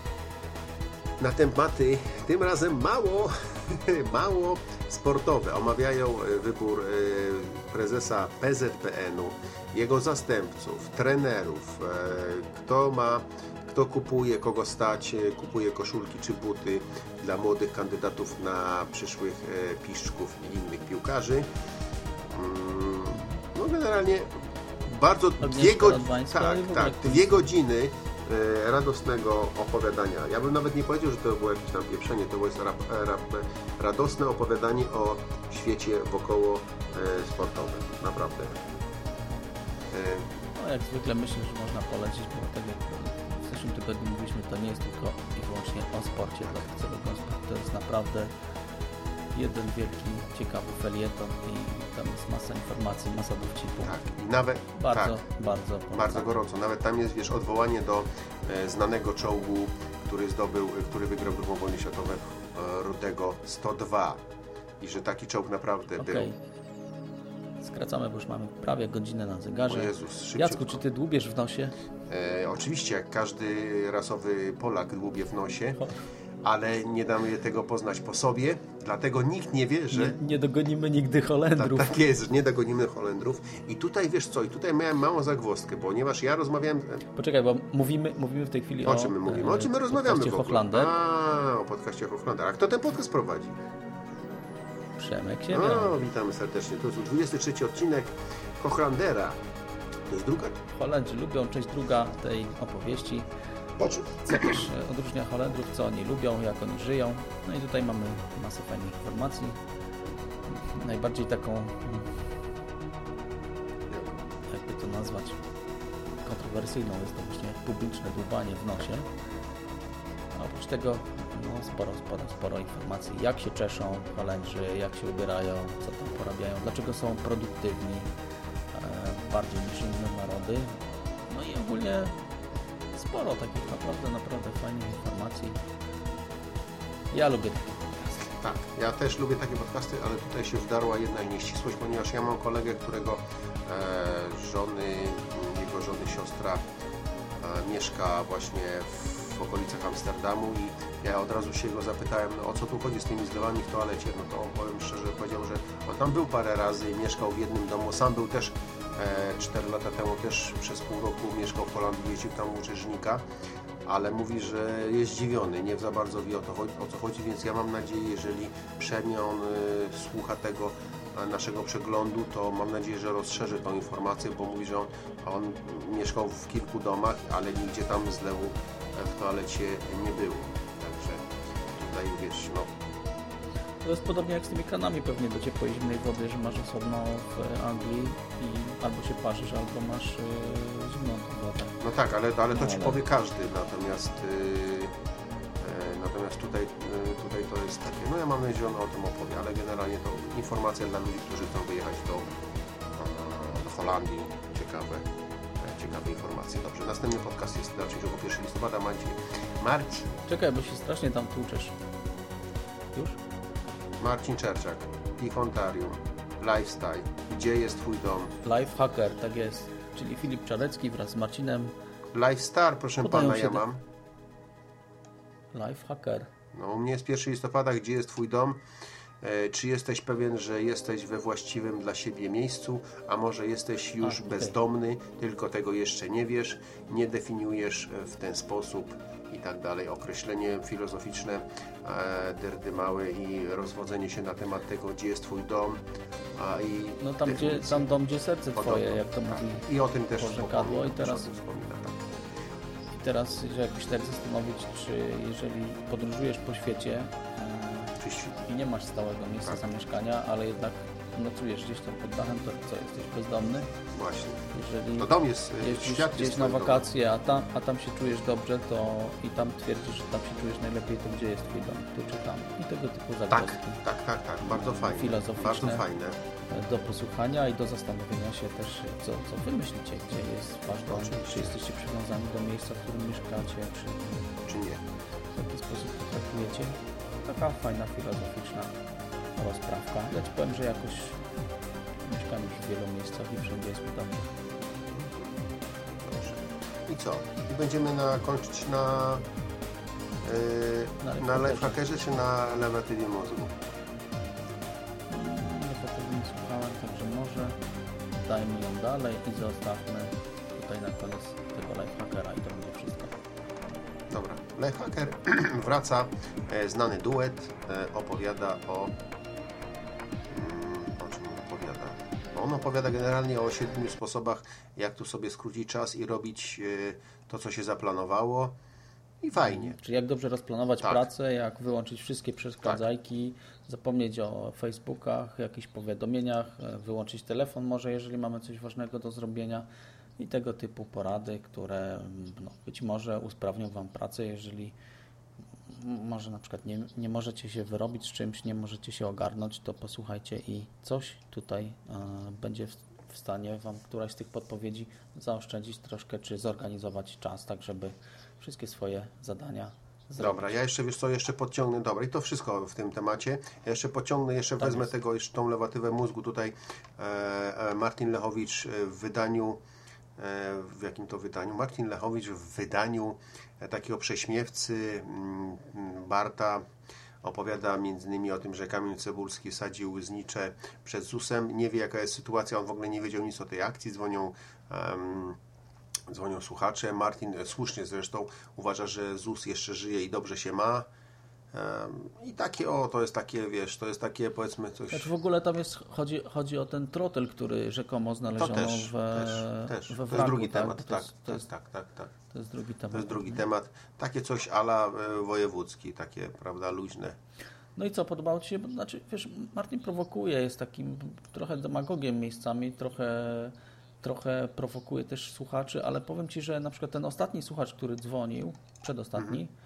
na tematy, tym razem mało, mało sportowe. Omawiają e, wybór e, prezesa PZPN-u, jego zastępców, trenerów, e, kto ma kto kupuje, kogo stać, kupuje koszulki czy buty dla młodych kandydatów na przyszłych piszczków i innych piłkarzy. Mm, No generalnie bardzo Agnieszka dwie, go... Tak, tak, dwie godziny radosnego opowiadania. Ja bym nawet nie powiedział, że to było jakieś tam pieprzenie, to było rap, rap, radosne opowiadanie o świecie wokoło e, sportowym. Naprawdę. E, No, jak zwykle myślę, że można polecić, bo tak jak w zeszłym tygodniu mówiliśmy, to nie jest tylko i wyłącznie o sporcie, dla tych, co lubią sport. To jest naprawdę jeden wielki, ciekawy felieton i tam jest masa informacji, masa dowcipów. tak, i nawet Bardzo, tak, bardzo polecam. bardzo gorąco. Nawet tam jest, wiesz, odwołanie do e, znanego czołgu, który zdobył, który wygrał II wojnę światową, e, Rudego 102. I że taki czołg naprawdę był. Okej. Skracamy, bo już mamy prawie godzinę na zegarze. O Jezus, szybciutko. Jacku, czy ty dłubiesz w nosie? E, oczywiście, jak każdy rasowy Polak dłubie w nosie, ale nie damy tego poznać po sobie, dlatego nikt nie wie, że... Nie, nie dogonimy nigdy Holendrów. Tak, tak jest, że nie dogonimy Holendrów. I tutaj wiesz co, i tutaj miałem małą zagwozdkę, ponieważ ja rozmawiałem. Poczekaj, bo mówimy, mówimy w tej chwili o... O czym my mówimy? O czym my rozmawiamy? w ogóle? Hochlander. A, o podcaście Hochlander. A kto ten podcast prowadzi? Przemek Siemian. O, witamy serdecznie. To jest 23 odcinek Hochlandera. To jest druga. Holendrzy lubią, część druga tej opowieści. Co też e, odróżnia Holendrów, co oni lubią, jak oni żyją. No i tutaj mamy masę fajnych informacji. Najbardziej taką, mm, jakby to nazwać, kontrowersyjną jest to właśnie publiczne dłubanie w nosie. A oprócz tego no, sporo, sporo, sporo informacji, jak się czeszą Holendrzy, jak się ubierają, co tam porabiają, dlaczego są produktywni e, bardziej niż inne narody. No i ogólnie sporo takich naprawdę, naprawdę fajnych informacji. Ja lubię takie podcasty. Tak, ja też lubię takie podcasty, ale tutaj się wdarła jedna nieścisłość, ponieważ ja mam kolegę, którego e, żony, jego żony siostra e, mieszka właśnie w, w okolicach Amsterdamu i ja od razu się go zapytałem, no, o co tu chodzi z tymi zlewami w toalecie. No to powiem szczerze, powiedział, że on tam był parę razy, mieszkał w jednym domu, sam był też 4 lata temu też przez pół roku mieszkał w Holandii, jeździł tam u rzeźnika ale mówi, że jest zdziwiony, nie za bardzo wie o, to, o co chodzi, więc ja mam nadzieję, jeżeli Przemion y, słucha tego e, naszego przeglądu, to mam nadzieję, że rozszerzy tą informację, bo mówi, że on, on mieszkał w kilku domach, ale nigdzie tam zlewu e, w toalecie nie było. Także tutaj wiesz, no To jest podobnie jak z tymi kranami pewnie do ciepłej zimnej wody, że masz osobno w Anglii i albo się parzysz, albo masz yy, zimną wodę. No tak, ale, ale to No, ci ale- powie każdy, natomiast yy, natomiast tutaj, yy, tutaj to jest takie, no ja mam nadzieję, że on o tym opowie, ale generalnie to informacja dla ludzi, którzy chcą wyjechać do, do Holandii, ciekawe, e, ciekawe informacje. Dobrze, następny podcast jest na już 1 listopada, Marcin, Marcin, Czekaj, bo się strasznie tam tłuczesz. Już? Marcin Czerczak, Pichontarium, Lifestyle, Gdzie jest Twój dom? Life Hacker, tak jest. Czyli Filip Czarecki wraz z Marcinem. Lifestar, proszę Podają pana, ja mam. Life Hacker. No, u mnie jest 1 listopada, gdzie jest Twój dom? E, Czy jesteś pewien, że jesteś we właściwym dla siebie miejscu, a może jesteś już A, bezdomny, tylko tego jeszcze nie wiesz, nie definiujesz w ten sposób i tak dalej. Określenie filozoficzne, e, derdymałe i rozwodzenie się na temat tego, gdzie jest Twój dom. A i No tam, gdzie, tam dom, gdzie serce twoje, jak to mówi. I o tym też porzekadło i teraz- tak. I teraz się jakoś tak zastanowić, czy jeżeli podróżujesz po świecie e, i nie masz stałego miejsca Tak. zamieszkania, ale jednak nocujesz gdzieś tam pod dachem, to co, jesteś bezdomny? Właśnie. Jeżeli No dom jest, e, jeździsz świat gdzieś jest na twoim domem. wakacje, a tam, a tam się czujesz dobrze, to i tam twierdzisz, że tam się czujesz najlepiej, to gdzie jest twój dom? Tu czy tam? I tego typu Tak, zagwozdki tak, tak, tak. Bardzo fajne. Filozoficzne. Bardzo fajne. do posłuchania i do zastanowienia się też, co, co wy myślicie, gdzie jest wasz dom, Oczywiście. czy jesteście przywiązani do miejsca, w którym mieszkacie, czy Czy nie? w jaki sposób to traktujecie. Taka fajna, filozoficzna rozprawka. Ja ci powiem, że jakoś mieszkam już w wielu miejscach i wszędzie jest. Dobrze. I co? I będziemy na, kończyć na, Na yy, na Lifehackerze. Lifehackerze czy na lewatywie mózgu? Nie słuchałem, także może dajmy ją dalej i zostawmy tutaj na koniec tego lifehackera i to będzie wszystko. dobra. Lech Hacker wraca, e, znany duet, e, opowiada o... On opowiada generalnie o siedmiu sposobach, jak tu sobie skrócić czas i robić e, to, co się zaplanowało. I fajnie. Czyli jak dobrze rozplanować Tak. pracę, jak wyłączyć wszystkie przeszkadzajki, zapomnieć o Facebookach, jakichś powiadomieniach, e, wyłączyć telefon może, jeżeli mamy coś ważnego do zrobienia i tego typu porady, które mm, no, być może usprawnią Wam pracę, jeżeli może na przykład nie, nie możecie się wyrobić z czymś, nie możecie się ogarnąć, to posłuchajcie i coś tutaj e, będzie w, w stanie Wam któraś z tych podpowiedzi zaoszczędzić troszkę, czy zorganizować czas, tak żeby wszystkie swoje zadania zrobić. Dobra, ja jeszcze, wiesz co, jeszcze podciągnę, dobra, i to wszystko w tym temacie. Ja jeszcze podciągnę, jeszcze wezmę jest. tego, jeszcze tą lewatywę mózgu tutaj. E, e, Martin Lechowicz w wydaniu, e, w jakim to wydaniu? Martin Lechowicz w wydaniu takiego prześmiewcy mm, Barta opowiada innymi o tym, że Kamil Cebulski sadził znicze przed ZUS-em. Nie wie jaka jest sytuacja, on w ogóle nie wiedział nic o tej akcji. Dzwonią em, Dzwonią słuchacze. Martin e, słusznie zresztą uważa, że ZUS jeszcze żyje i dobrze się ma. I takie, o, to jest takie, wiesz, to jest takie, powiedzmy, coś... Znaczy w ogóle tam jest, chodzi, chodzi o ten trotel, który rzekomo To znaleziono też, w, też, też. we To jest wraku, drugi tak? temat, To tak, jest, to tak, jest, tak, tak, tak. to jest drugi temat. To jest drugi nie? temat. Takie coś ala e, wojewódzki, takie, prawda, luźne. No i co, podobało Ci się? Znaczy, wiesz, Martin prowokuje, jest takim trochę demagogiem miejscami, trochę, trochę prowokuje też słuchaczy, ale powiem Ci, że na przykład ten ostatni słuchacz, który dzwonił, przedostatni, Mhm.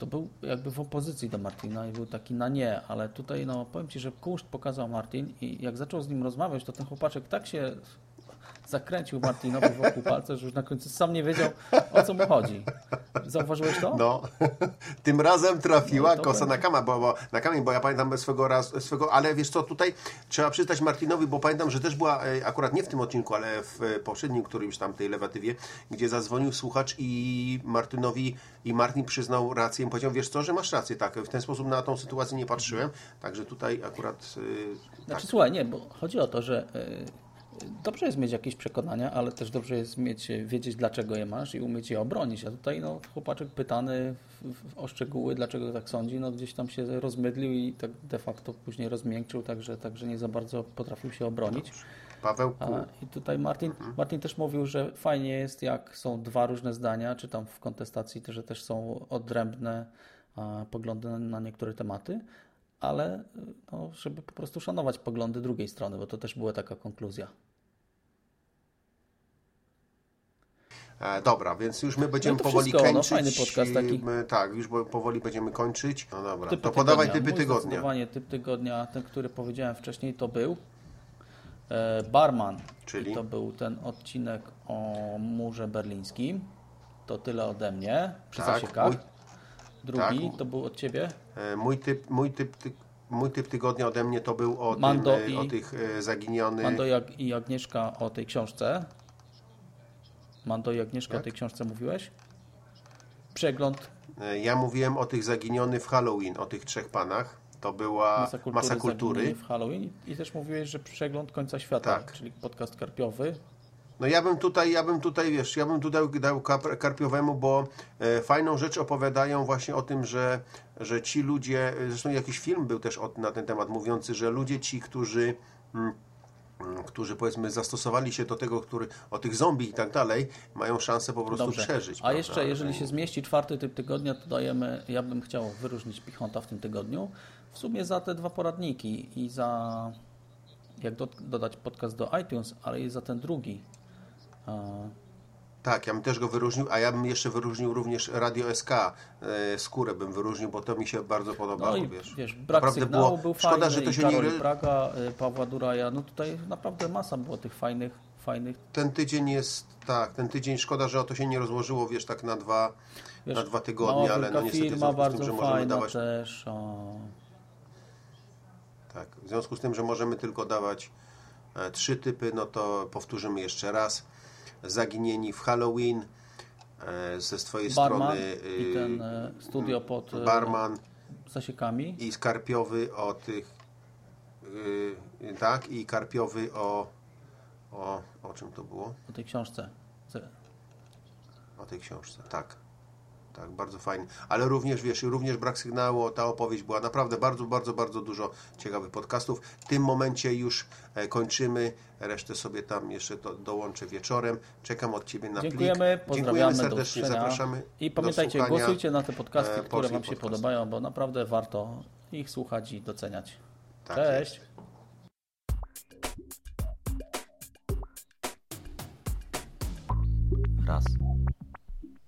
To był jakby w opozycji do Martina i był taki na nie, ale tutaj no powiem Ci, że kunszt pokazał Martin i jak zaczął z nim rozmawiać, to ten chłopaczek tak się zakręcił Martinowi wokół palca, że już na końcu sam nie wiedział, o co mu chodzi. Zauważyłeś to? No, tym razem trafiła No, kosa na, kama, bo, bo, na kamień, bo ja pamiętam swego raz, swego, ale wiesz co, tutaj trzeba przyznać Martinowi, bo pamiętam, że też była, e, akurat nie w tym odcinku, ale w e, poprzednim, którymś tam tej lewatywie, gdzie zadzwonił słuchacz i Martynowi, i Martin przyznał rację. I powiedział, wiesz co, że masz rację, tak, w ten sposób na tą sytuację nie patrzyłem, także tutaj akurat, Znaczy, tak, słuchaj, nie, bo chodzi o to, że y, dobrze jest mieć jakieś przekonania, ale też dobrze jest mieć, wiedzieć, dlaczego je masz i umieć je obronić. A tutaj no, chłopaczek pytany o szczegóły, dlaczego tak sądzi, no gdzieś tam się rozmydlił i tak de facto później rozmiękczył, także, także nie za bardzo potrafił się obronić. Paweł, A, I tutaj Martin, Martin też mówił, że fajnie jest, jak są dwa różne zdania, czy tam w kontestacji, że też są odrębne a, poglądy na, na niektóre tematy, ale no, żeby po prostu szanować poglądy drugiej strony, bo to też była taka konkluzja. E, dobra, więc już my będziemy to powoli wszystko, no, kończyć. fajny podcast taki. My, tak, już powoli bęemy kończyć. No dobra, Typy to podawaj tygodnia. typy Mój tygodnia. Zdecydowanie typ tygodnia, ten, który powiedziałem wcześniej, to był e, Barman. Czyli? I to był ten odcinek o murze berlińskim. To tyle ode mnie przy Tak, mój- Drugi tak. to był od Ciebie. E, Mój typ, mój typ, ty, mój typ tygodnia ode mnie to był o, Mando tym, e, i- o tych e, zaginionych. Mando i Agnieszka o tej książce. Mando i Agnieszka Tak. o tej książce mówiłeś? Przegląd E, Ja mówiłem o tych zaginionych w Halloween, o tych trzech panach. To była Masa Kultury, masa kultury. W Halloween i- też mówiłeś, że przegląd końca świata, Tak. czyli podcast karpiowy. No ja bym tutaj, ja bym tutaj, wiesz, ja bym tutaj dał Karpiowemu, bo e, fajną rzecz opowiadają właśnie o tym, że, że ci ludzie, e, zresztą jakiś film był też na ten temat mówiący, że ludzie ci, którzy mm, którzy powiedzmy zastosowali się do tego, który, o tych zombie i tak dalej, mają szansę po prostu Dobrze. przeżyć. A prawda? jeszcze, jeżeli się zmieści czwarty typ tygodnia, to dajemy, ja bym chciał wyróżnić Pichonta w tym tygodniu. W sumie za te dwa poradniki i za, jak do, dodać podcast do iTunes, ale i za ten drugi. E, Tak, ja bym też go wyróżnił, a ja bym jeszcze wyróżnił również Radio SK, e, skórę bym wyróżnił, bo to mi się bardzo podobało, No i wiesz. wiesz, brak Naprawdę sygnału było- był szkoda, fajny że to się Karol nie- Praga, y, Pawła Duraja, no tutaj naprawdę masa było tych fajnych, fajnych Ten tydzień jest, tak, ten tydzień szkoda, że o to się nie rozłożyło, wiesz, tak na dwa, Wiesz, na dwa tygodnie, mała ale no niestety w firma, związku z tym, że możemy dawać, też. O. tak, w związku z tym, że możemy tylko dawać e, trzy typy, no to powtórzymy jeszcze raz. Zaginieni w Halloween, e, ze swojej Barman strony i y, ten e, studio pod e, Barman zasiekami. i Skarpiowy o tych, y, tak, i Karpiowy o, o, o czym to było? O tej książce. O tej książce, tak. Tak, bardzo fajnie. Ale również, wiesz, również brak sygnału, ta opowieść była naprawdę bardzo, bardzo, bardzo dużo ciekawych podcastów. W tym momencie już e, kończymy. Resztę sobie tam jeszcze do, dołączę wieczorem. Czekam od Ciebie na Dziękujemy, plik. pozdrawiamy, Dziękujemy serdecznie, zapraszamy. I pamiętajcie, głosujcie na te podcasty, e, które Wam się podobają, bo naprawdę warto ich słuchać i doceniać. Tak Cześć! jest. Raz,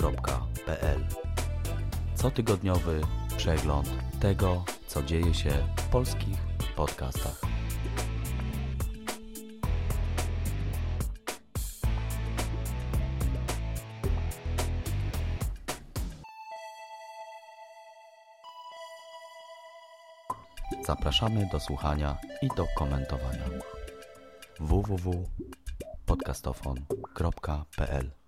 podcastofon.pl Cotygodniowy przegląd tego, co dzieje się w polskich podcastach. Zapraszamy do słuchania i do komentowania www.podcastofon.pl